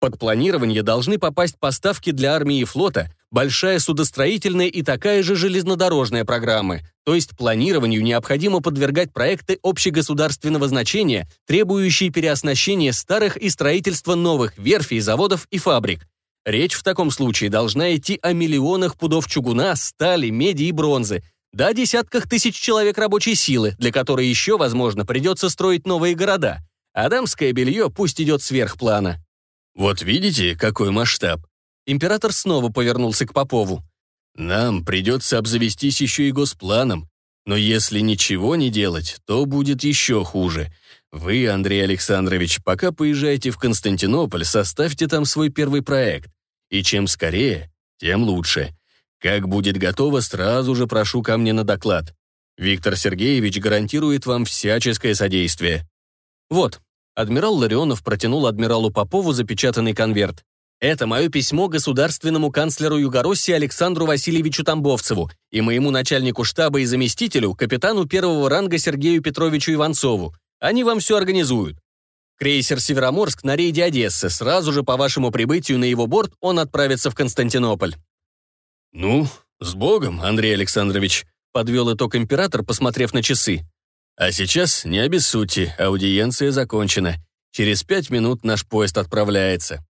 под планирование должны попасть поставки для армии и флота, большая судостроительная и такая же железнодорожная программы. То есть планированию необходимо подвергать проекты общегосударственного значения, требующие переоснащения старых и строительства новых верфей, заводов и фабрик. Речь в таком случае должна идти о миллионах пудов чугуна, стали, меди и бронзы, да десятках тысяч человек рабочей силы, для которой еще, возможно, придется строить новые города. А дамское белье пусть идет сверх плана. Вот видите, какой масштаб? Император снова повернулся к Попову. Нам придется обзавестись еще и госпланом. Но если ничего не делать, то будет еще хуже. Вы, Андрей Александрович, пока поезжайте в Константинополь, составьте там свой первый проект. И чем скорее, тем лучше. Как будет готово, сразу же прошу ко мне на доклад. Виктор Сергеевич гарантирует вам всяческое содействие. Вот, Адмирал Ларионов протянул адмиралу Попову запечатанный конверт. «Это мое письмо государственному канцлеру Югороссии Александру Васильевичу Тамбовцеву и моему начальнику штаба и заместителю, капитану первого ранга Сергею Петровичу Иванцову. Они вам все организуют. Крейсер «Североморск» на рейде Одессы. Сразу же по вашему прибытию на его борт он отправится в Константинополь». «Ну, с Богом, Андрей Александрович», — подвел итог император, посмотрев на часы. А сейчас не обессудьте, аудиенция закончена. Через пять минут наш поезд отправляется.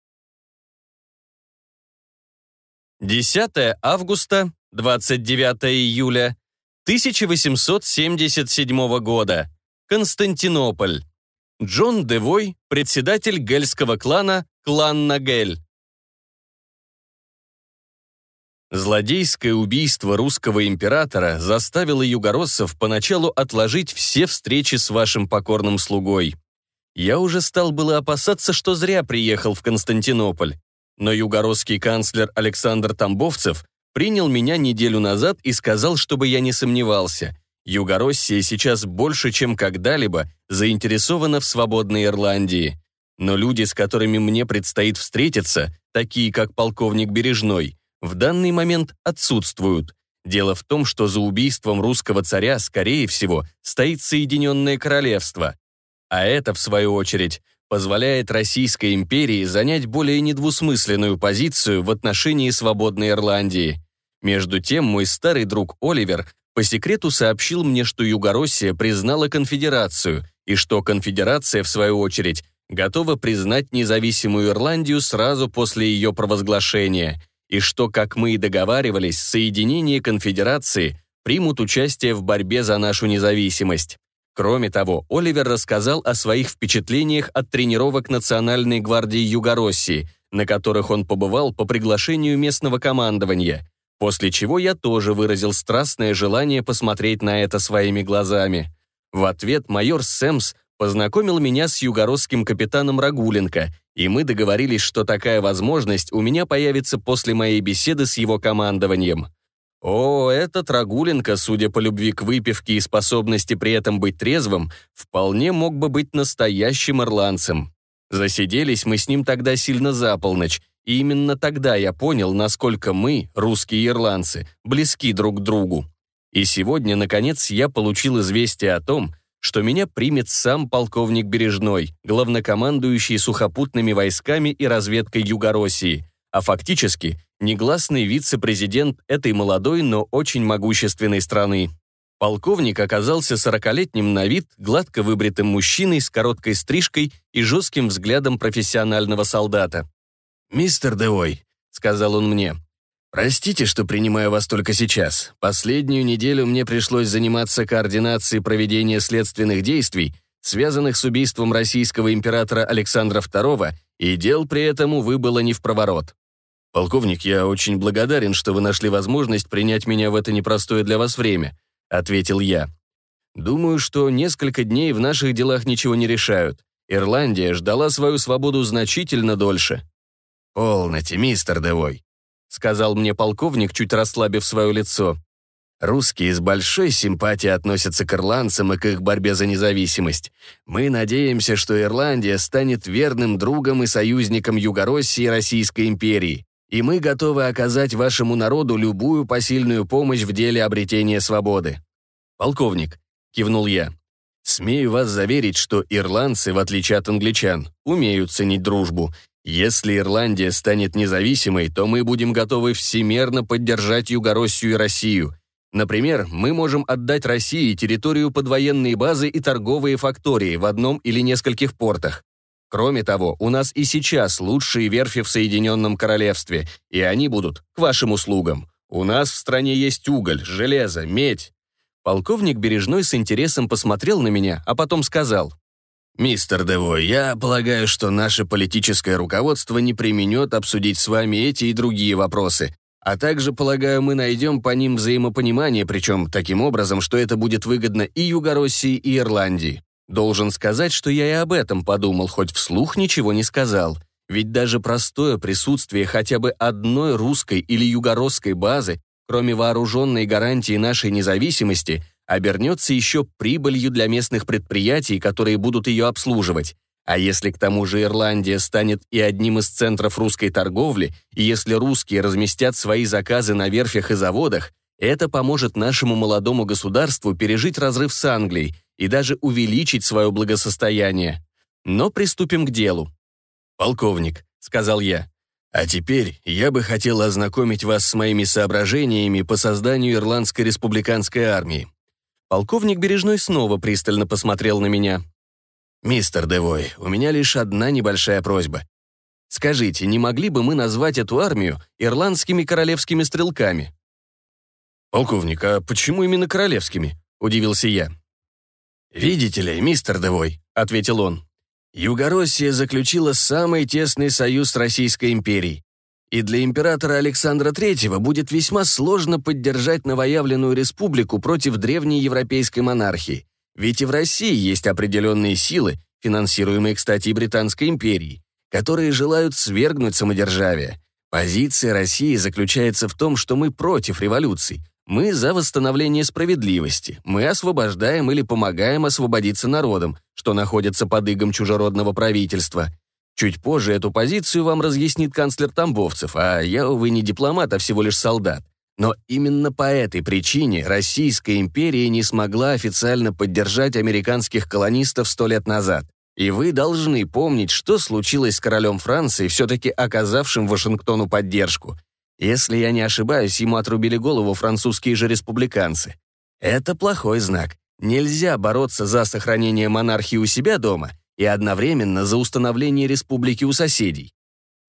10 августа, 29 июля 1877 года. Константинополь. Джон Девой, председатель гельского клана «Клан Нагель». Злодейское убийство русского императора заставило югороссов поначалу отложить все встречи с вашим покорным слугой. Я уже стал было опасаться, что зря приехал в Константинополь. Но югородский канцлер Александр Тамбовцев принял меня неделю назад и сказал, чтобы я не сомневался. Югороссия сейчас больше, чем когда-либо, заинтересована в свободной Ирландии. Но люди, с которыми мне предстоит встретиться, такие как полковник Бережной, в данный момент отсутствуют. Дело в том, что за убийством русского царя, скорее всего, стоит Соединенное Королевство. А это, в свою очередь, позволяет Российской империи занять более недвусмысленную позицию в отношении свободной Ирландии. Между тем, мой старый друг Оливер по секрету сообщил мне, что Югороссия признала конфедерацию, и что конфедерация, в свою очередь, готова признать независимую Ирландию сразу после ее провозглашения – и что, как мы и договаривались, соединение конфедерации примут участие в борьбе за нашу независимость. Кроме того, Оливер рассказал о своих впечатлениях от тренировок Национальной гвардии Югороссии, на которых он побывал по приглашению местного командования, после чего я тоже выразил страстное желание посмотреть на это своими глазами. В ответ майор Сэмс познакомил меня с югородским капитаном Рагуленко, и мы договорились, что такая возможность у меня появится после моей беседы с его командованием. О, этот Рагуленко, судя по любви к выпивке и способности при этом быть трезвым, вполне мог бы быть настоящим ирландцем. Засиделись мы с ним тогда сильно за полночь, и именно тогда я понял, насколько мы, русские ирландцы, близки друг к другу. И сегодня, наконец, я получил известие о том, что меня примет сам полковник Бережной, главнокомандующий сухопутными войсками и разведкой Югороссии, а фактически негласный вице-президент этой молодой, но очень могущественной страны. Полковник оказался сорокалетним на вид, гладко выбритым мужчиной с короткой стрижкой и жестким взглядом профессионального солдата. «Мистер Девой», — сказал он мне, — «простите, что принимаю вас только сейчас. Последнюю неделю мне пришлось заниматься координацией проведения следственных действий, связанных с убийством российского императора Александра II, и дел при этом, увы, было не в проворот. «Полковник, я очень благодарен, что вы нашли возможность принять меня в это непростое для вас время», — ответил я. «Думаю, что несколько дней в наших делах ничего не решают. Ирландия ждала свою свободу значительно дольше». «Полноте, мистер Девой», — сказал мне полковник, чуть расслабив свое лицо. Русские с большой симпатией относятся к ирландцам и к их борьбе за независимость. Мы надеемся, что Ирландия станет верным другом и союзником Югороссии и Российской империи и мы готовы оказать вашему народу любую посильную помощь в деле обретения свободы». «Полковник», — кивнул я, — «смею вас заверить, что ирландцы, в отличие от англичан, умеют ценить дружбу. Если Ирландия станет независимой, то мы будем готовы всемерно поддержать Югороссию и Россию. Например, мы можем отдать России территорию под военные базы и торговые фактории в одном или нескольких портах. Кроме того, у нас и сейчас лучшие верфи в Соединенном Королевстве, и они будут к вашим услугам. У нас в стране есть уголь, железо, медь». Полковник Бережной с интересом посмотрел на меня, а потом сказал. «Мистер Девой, я полагаю, что наше политическое руководство не применет обсудить с вами эти и другие вопросы, а также, полагаю, мы найдем по ним взаимопонимание, причем таким образом, что это будет выгодно и Югороссии, и Ирландии. Должен сказать, что я и об этом подумал, хоть вслух ничего не сказал. Ведь даже простое присутствие хотя бы одной русской или югородской базы, кроме вооруженной гарантии нашей независимости, обернется еще прибылью для местных предприятий, которые будут ее обслуживать. А если к тому же Ирландия станет и одним из центров русской торговли, и если русские разместят свои заказы на верфях и заводах, это поможет нашему молодому государству пережить разрыв с Англией и даже увеличить свое благосостояние. Но приступим к делу. «Полковник», — сказал я, «а теперь я бы хотел ознакомить вас с моими соображениями по созданию Ирландской республиканской армии». Полковник Бережной снова пристально посмотрел на меня. «Мистер Девой, у меня лишь одна небольшая просьба. Скажите, не могли бы мы назвать эту армию ирландскими королевскими стрелками?» «Полковник, а почему именно королевскими?» – удивился я. «Видите ли, мистер Девой», — ответил он, «Югороссия заключила самый тесный союз с Российской империей, и для императора Александра III будет весьма сложно поддержать новоявленную республику против древней европейской монархии, ведь и в России есть определенные силы, финансируемые, кстати, Британской империей, которые желают свергнуть самодержавие. Позиция России заключается в том, что мы против революций, мы за восстановление справедливости. Мы освобождаем или помогаем освободиться народам, что находится под игом чужеродного правительства. Чуть позже эту позицию вам разъяснит канцлер Тамбовцев, а я, увы, не дипломат, а всего лишь солдат. Но именно по этой причине Российская империя не смогла официально поддержать американских колонистов сто лет назад. И вы должны помнить, что случилось с королем Франции, все-таки оказавшим Вашингтону поддержку. Если я не ошибаюсь, ему отрубили голову французские же республиканцы. Это плохой знак. Нельзя бороться за сохранение монархии у себя дома и одновременно за установление республики у соседей.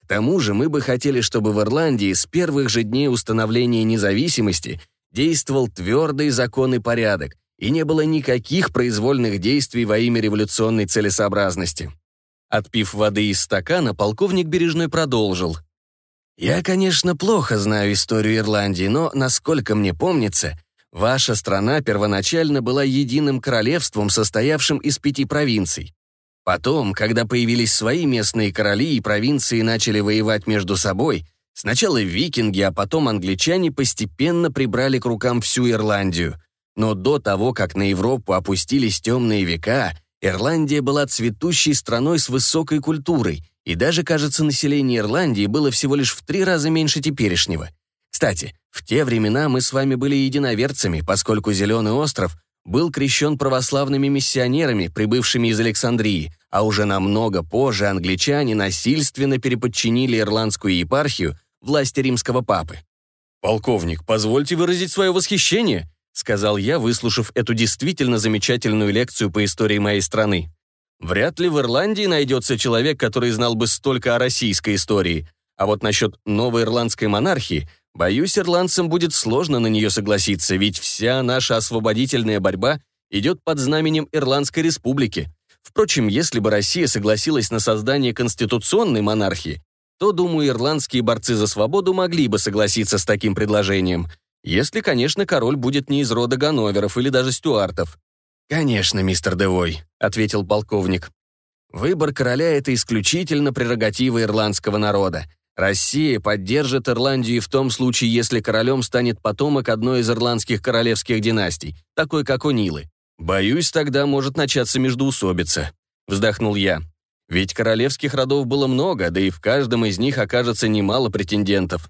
К тому же мы бы хотели, чтобы в Ирландии с первых же дней установления независимости действовал твердый закон и порядок, и не было никаких произвольных действий во имя революционной целесообразности. Отпив воды из стакана, полковник Бережной продолжил. Я, конечно, плохо знаю историю Ирландии, но, насколько мне помнится, ваша страна первоначально была единым королевством, состоявшим из пяти провинций. Потом, когда появились свои местные короли и провинции начали воевать между собой, сначала викинги, а потом англичане постепенно прибрали к рукам всю Ирландию. Но до того, как на Европу опустились темные века, Ирландия была цветущей страной с высокой культурой – и даже, кажется, население Ирландии было всего лишь в три раза меньше теперешнего. Кстати, в те времена мы с вами были единоверцами, поскольку Зеленый остров был крещен православными миссионерами, прибывшими из Александрии, а уже намного позже англичане насильственно переподчинили ирландскую епархию власти римского папы. «Полковник, позвольте выразить свое восхищение», сказал я, выслушав эту действительно замечательную лекцию по истории моей страны. Вряд ли в Ирландии найдется человек, который знал бы столько о российской истории. А вот насчет новой ирландской монархии, боюсь, ирландцам будет сложно на нее согласиться, ведь вся наша освободительная борьба идет под знаменем Ирландской республики. Впрочем, если бы Россия согласилась на создание конституционной монархии, то, думаю, ирландские борцы за свободу могли бы согласиться с таким предложением. Если, конечно, король будет не из рода Ганноверов или даже Стюартов. «Конечно, мистер Девой», — ответил полковник. «Выбор короля — это исключительно прерогатива ирландского народа. Россия поддержит Ирландию в том случае, если королем станет потомок одной из ирландских королевских династий, такой как Унилы. Боюсь, тогда может начаться междоусобица», — вздохнул я. «Ведь королевских родов было много, да и в каждом из них окажется немало претендентов».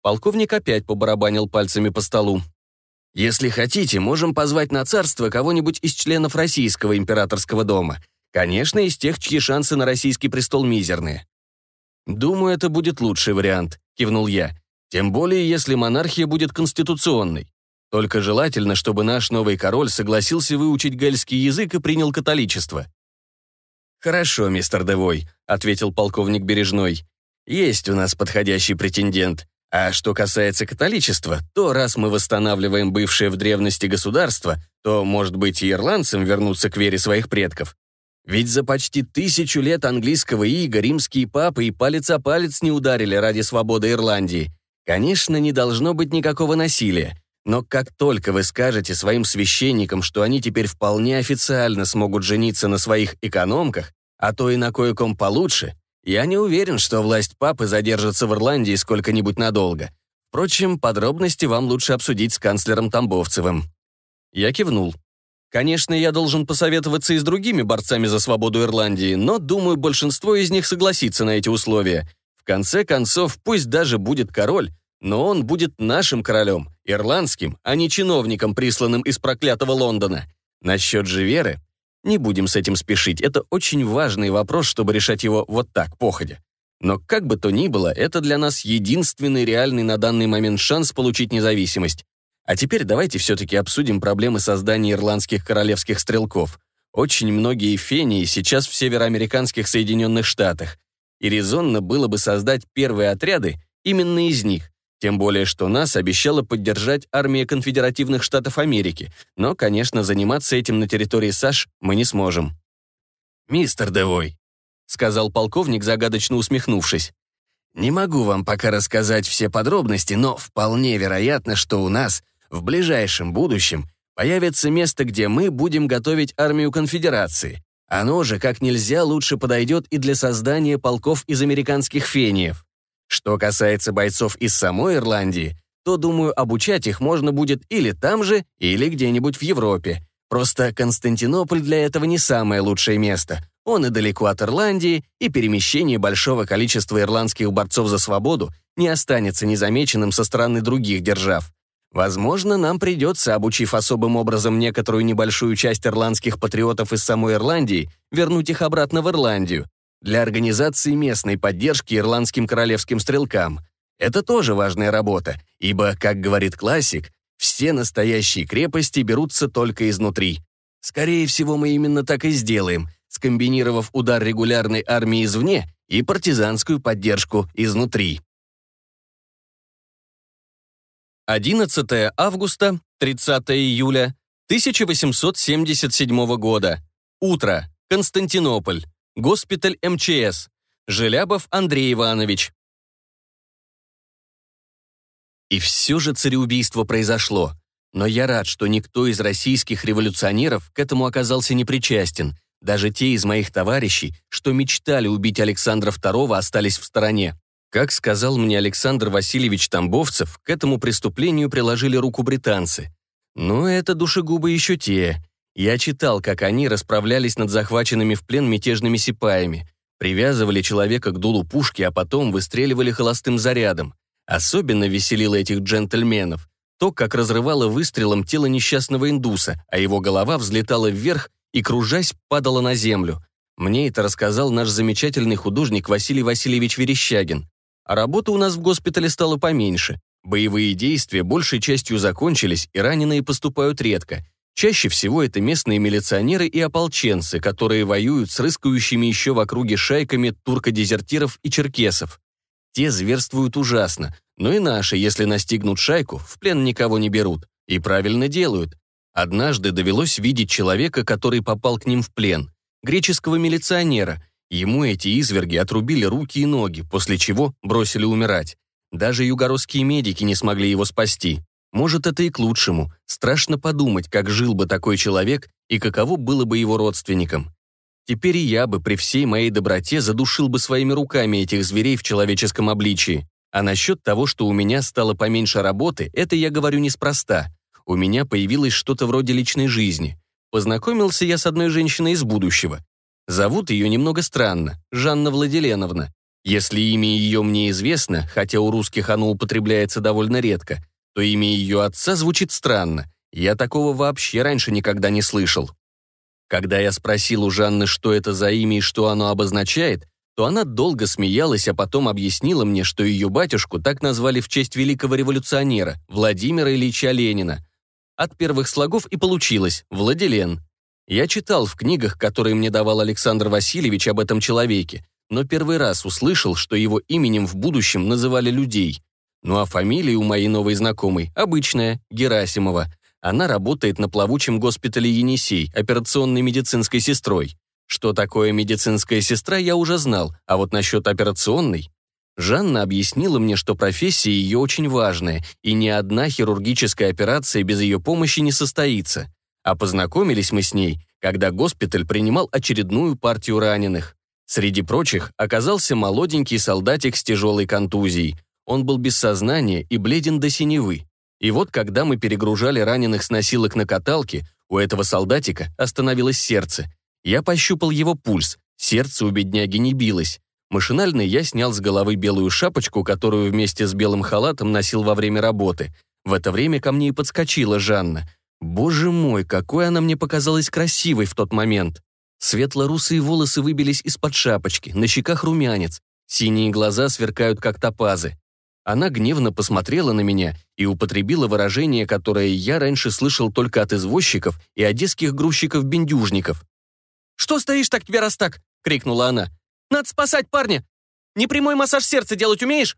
Полковник опять побарабанил пальцами по столу. Если хотите, можем позвать на царство кого-нибудь из членов российского императорского дома. Конечно, из тех, чьи шансы на российский престол мизерные. «Думаю, это будет лучший вариант», — кивнул я. «Тем более, если монархия будет конституционной. Только желательно, чтобы наш новый король согласился выучить гальский язык и принял католичество». «Хорошо, мистер Девой», — ответил полковник Бережной. «Есть у нас подходящий претендент. А что касается католичества, то раз мы восстанавливаем бывшее в древности государство, то, может быть, и ирландцам вернуться к вере своих предков. Ведь за почти тысячу лет английского ига римские папы и палец о палец не ударили ради свободы Ирландии. Конечно, не должно быть никакого насилия. Но как только вы скажете своим священникам, что они теперь вполне официально смогут жениться на своих экономках, а то и на кое-ком получше, я не уверен, что власть папы задержится в Ирландии сколько-нибудь надолго. Впрочем, подробности вам лучше обсудить с канцлером Тамбовцевым». Я кивнул. Конечно, я должен посоветоваться и с другими борцами за свободу Ирландии, но, думаю, большинство из них согласится на эти условия. В конце концов, пусть даже будет король, но он будет нашим королем, ирландским, а не чиновником, присланным из проклятого Лондона. Насчет же веры, не будем с этим спешить, это очень важный вопрос, чтобы решать его вот так, походя. Но как бы то ни было, это для нас единственный реальный на данный момент шанс получить независимость. А теперь давайте все-таки обсудим проблемы создания ирландских королевских стрелков. Очень многие фении сейчас в североамериканских Соединенных Штатах. И резонно было бы создать первые отряды именно из них. Тем более, что нас обещала поддержать армия конфедеративных штатов Америки, но, конечно, заниматься этим на территории САШ мы не сможем. «Мистер Девой», — сказал полковник, загадочно усмехнувшись, «не могу вам пока рассказать все подробности, но вполне вероятно, что у нас в ближайшем будущем появится место, где мы будем готовить армию конфедерации. Оно же как нельзя лучше подойдет и для создания полков из американских фениев. Что касается бойцов из самой Ирландии, то, думаю, обучать их можно будет или там же, или где-нибудь в Европе. Просто Константинополь для этого не самое лучшее место. Он и далеко от Ирландии, и перемещение большого количества ирландских борцов за свободу не останется незамеченным со стороны других держав. Возможно, нам придется, обучив особым образом некоторую небольшую часть ирландских патриотов из самой Ирландии, вернуть их обратно в Ирландию, для организации местной поддержки ирландским королевским стрелкам. Это тоже важная работа, ибо, как говорит классик, все настоящие крепости берутся только изнутри. Скорее всего, мы именно так и сделаем, скомбинировав удар регулярной армии извне и партизанскую поддержку изнутри. 11 августа, 30 июля 1877 года. Утро. Константинополь. Госпиталь МЧС. Желябов Андрей Иванович. И все же цареубийство произошло. Но я рад, что никто из российских революционеров к этому оказался непричастен. Даже те из моих товарищей, что мечтали убить Александра II, остались в стороне. Как сказал мне Александр Васильевич Тамбовцев, к этому преступлению приложили руку британцы. Но это душегубы еще те. Я читал, как они расправлялись над захваченными в плен мятежными сипаями, привязывали человека к дулу пушки, а потом выстреливали холостым зарядом. Особенно веселило этих джентльменов то, как разрывало выстрелом тело несчастного индуса, а его голова взлетала вверх и, кружась, падала на землю. Мне это рассказал наш замечательный художник Василий Васильевич Верещагин. А работы у нас в госпитале стало поменьше. Боевые действия большей частью закончились, и раненые поступают редко. Чаще всего это местные милиционеры и ополченцы, которые воюют с рыскающими еще в округе шайками туркодезертиров и черкесов. Те зверствуют ужасно, но и наши, если настигнут шайку, в плен никого не берут. И правильно делают. Однажды довелось видеть человека, который попал к ним в плен. Греческого милиционера. Ему эти изверги отрубили руки и ноги, после чего бросили умирать. Даже югородские медики не смогли его спасти. Может, это и к лучшему. Страшно подумать, как жил бы такой человек и каково было бы его родственникам. Теперь и я бы при всей моей доброте задушил бы своими руками этих зверей в человеческом обличии. А насчет того, что у меня стало поменьше работы, это я говорю неспроста. У меня появилось что-то вроде личной жизни. Познакомился я с одной женщиной из будущего. Зовут ее немного странно, Жанна Владиленовна. Если имя ее мне известно, хотя у русских оно употребляется довольно редко, то имя ее отца звучит странно. Я такого вообще раньше никогда не слышал. Когда я спросил у Жанны, что это за имя и что оно обозначает, то она долго смеялась, а потом объяснила мне, что ее батюшку так назвали в честь великого революционера Владимира Ильича Ленина. От первых слогов и получилось «Владилен». Я читал в книгах, которые мне давал Александр Васильевич об этом человеке, но первый раз услышал, что его именем в будущем называли людей. Ну а фамилия у моей новой знакомой обычная, Герасимова. Она работает на плавучем госпитале Енисей, операционной медицинской сестрой. Что такое медицинская сестра, я уже знал, а вот насчет операционной... Жанна объяснила мне, что профессия ее очень важная, и ни одна хирургическая операция без ее помощи не состоится. А познакомились мы с ней, когда госпиталь принимал очередную партию раненых. Среди прочих оказался молоденький солдатик с тяжелой контузией. Он был без сознания и бледен до синевы. И вот когда мы перегружали раненых с носилок на каталке, у этого солдатика остановилось сердце. Я пощупал его пульс, сердце у бедняги не билось. Машинально я снял с головы белую шапочку, которую вместе с белым халатом носил во время работы. В это время ко мне и подскочила Жанна. Боже мой, какой она мне показалась красивой в тот момент. Светло-русые волосы выбились из-под шапочки, на щеках румянец, синие глаза сверкают, как топазы. Она гневно посмотрела на меня и употребила выражение, которое я раньше слышал только от извозчиков и одесских грузчиков-бендюжников. «Что стоишь так тебе раз так?» — крикнула она. «Надо спасать парня! Непрямой массаж сердца делать умеешь?»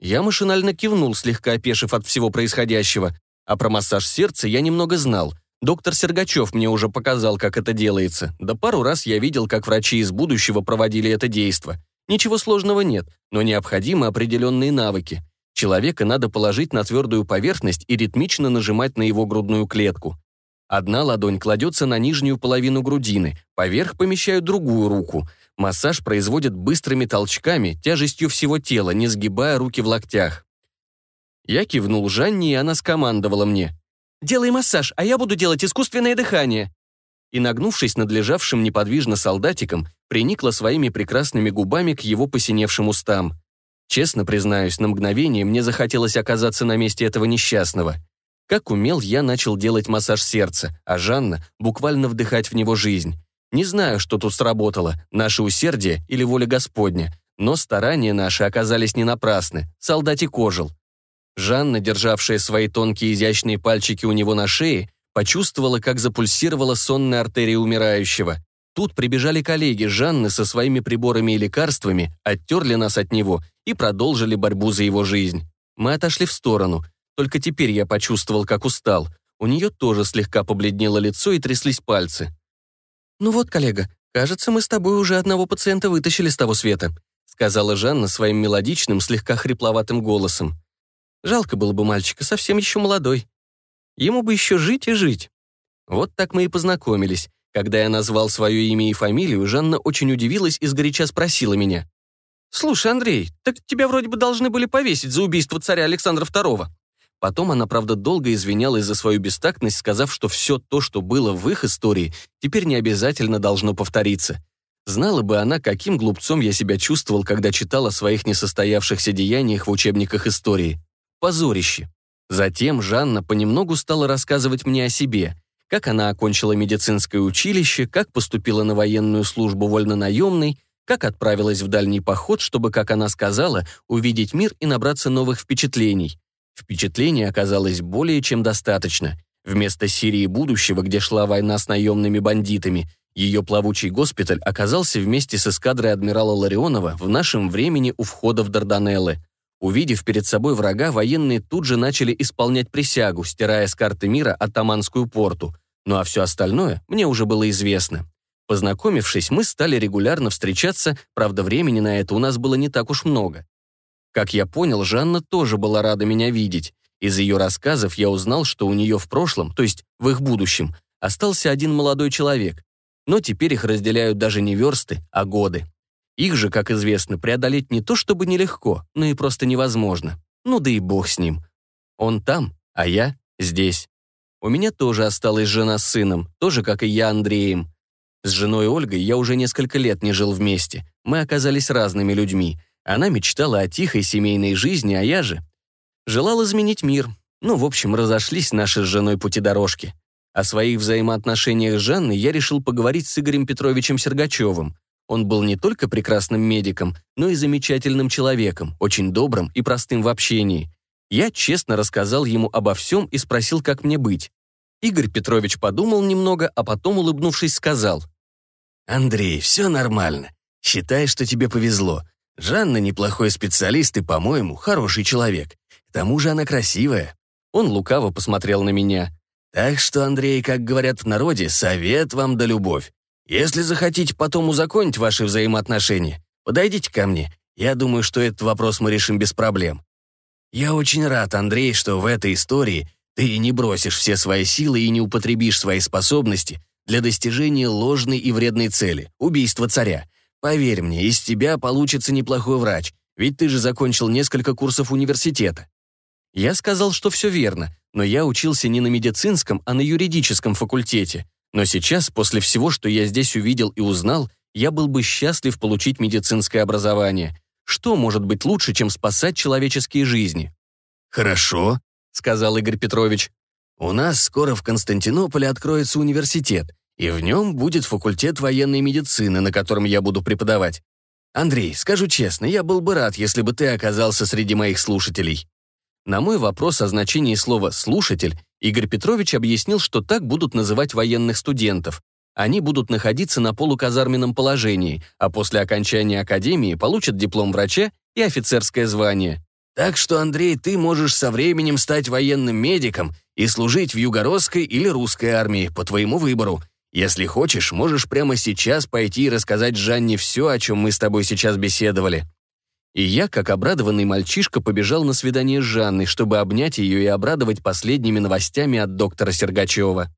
Я машинально кивнул, слегка опешив от всего происходящего. А про массаж сердца я немного знал. Доктор Сергачев мне уже показал, как это делается. Да пару раз я видел, как врачи из будущего проводили это действо. Ничего сложного нет, но необходимы определенные навыки. Человека надо положить на твердую поверхность и ритмично нажимать на его грудную клетку. Одна ладонь кладется на нижнюю половину грудины, поверх помещают другую руку. Массаж производят быстрыми толчками, тяжестью всего тела, не сгибая руки в локтях. Я кивнул Жанне, и она скомандовала мне. «Делай массаж, а я буду делать искусственное дыхание» и, нагнувшись над лежавшим неподвижно солдатиком, приникла своими прекрасными губами к его посиневшим устам. Честно признаюсь, на мгновение мне захотелось оказаться на месте этого несчастного. Как умел, я начал делать массаж сердца, а Жанна буквально вдыхать в него жизнь. Не знаю, что тут сработало, наше усердие или воля Господня, но старания наши оказались не напрасны, солдатик ожил. Жанна, державшая свои тонкие изящные пальчики у него на шее, Почувствовала, как запульсировала сонная артерия умирающего. Тут прибежали коллеги Жанны со своими приборами и лекарствами, оттерли нас от него и продолжили борьбу за его жизнь. Мы отошли в сторону. Только теперь я почувствовал, как устал. У нее тоже слегка побледнело лицо и тряслись пальцы. «Ну вот, коллега, кажется, мы с тобой уже одного пациента вытащили с того света», сказала Жанна своим мелодичным, слегка хрипловатым голосом. «Жалко было бы мальчика, совсем еще молодой. Ему бы еще жить и жить. Вот так мы и познакомились. Когда я назвал свое имя и фамилию, Жанна очень удивилась и сгоряча спросила меня. «Слушай, Андрей, так тебя вроде бы должны были повесить за убийство царя Александра II». Потом она, правда, долго извинялась за свою бестактность, сказав, что все то, что было в их истории, теперь не обязательно должно повториться. Знала бы она, каким глупцом я себя чувствовал, когда читал о своих несостоявшихся деяниях в учебниках истории. Позорище. Затем Жанна понемногу стала рассказывать мне о себе, как она окончила медицинское училище, как поступила на военную службу вольнонаемной, как отправилась в дальний поход, чтобы, как она сказала, увидеть мир и набраться новых впечатлений. Впечатлений оказалось более чем достаточно. Вместо Сирии будущего, где шла война с наемными бандитами, ее плавучий госпиталь оказался вместе с эскадрой адмирала Ларионова в нашем времени у входа в Дарданеллы. Увидев перед собой врага, военные тут же начали исполнять присягу, стирая с карты мира атаманскую порту. Ну а все остальное мне уже было известно. Познакомившись, мы стали регулярно встречаться, правда, времени на это у нас было не так уж много. Как я понял, Жанна тоже была рада меня видеть. Из ее рассказов я узнал, что у нее в прошлом, то есть в их будущем, остался один молодой человек. Но теперь их разделяют даже не версты, а годы. Их же, как известно, преодолеть не то чтобы нелегко, но и просто невозможно. Ну да и бог с ним. Он там, а я здесь. У меня тоже осталась жена с сыном, тоже как и я Андреем. С женой Ольгой я уже несколько лет не жил вместе. Мы оказались разными людьми. Она мечтала о тихой семейной жизни, а я же желал изменить мир. Ну, в общем, разошлись наши с женой пути дорожки. О своих взаимоотношениях с Жанной я решил поговорить с Игорем Петровичем Сергачевым. Он был не только прекрасным медиком, но и замечательным человеком, очень добрым и простым в общении. Я честно рассказал ему обо всем и спросил, как мне быть. Игорь Петрович подумал немного, а потом, улыбнувшись, сказал. «Андрей, все нормально. Считай, что тебе повезло. Жанна неплохой специалист и, по-моему, хороший человек. К тому же она красивая». Он лукаво посмотрел на меня. «Так что, Андрей, как говорят в народе, совет вам да любовь. Если захотите потом узаконить ваши взаимоотношения, подойдите ко мне. Я думаю, что этот вопрос мы решим без проблем. Я очень рад, Андрей, что в этой истории ты не бросишь все свои силы и не употребишь свои способности для достижения ложной и вредной цели – убийства царя. Поверь мне, из тебя получится неплохой врач, ведь ты же закончил несколько курсов университета. Я сказал, что все верно, но я учился не на медицинском, а на юридическом факультете. Но сейчас, после всего, что я здесь увидел и узнал, я был бы счастлив получить медицинское образование. Что может быть лучше, чем спасать человеческие жизни? «Хорошо», — сказал Игорь Петрович. «У нас скоро в Константинополе откроется университет, и в нем будет факультет военной медицины, на котором я буду преподавать. Андрей, скажу честно, я был бы рад, если бы ты оказался среди моих слушателей». На мой вопрос о значении слова «слушатель» Игорь Петрович объяснил, что так будут называть военных студентов. Они будут находиться на полуказарменном положении, а после окончания академии получат диплом врача и офицерское звание. Так что, Андрей, ты можешь со временем стать военным медиком и служить в югородской или русской армии по твоему выбору. Если хочешь, можешь прямо сейчас пойти и рассказать Жанне все, о чем мы с тобой сейчас беседовали». И я, как обрадованный мальчишка, побежал на свидание с Жанной, чтобы обнять ее и обрадовать последними новостями от доктора Сергачева.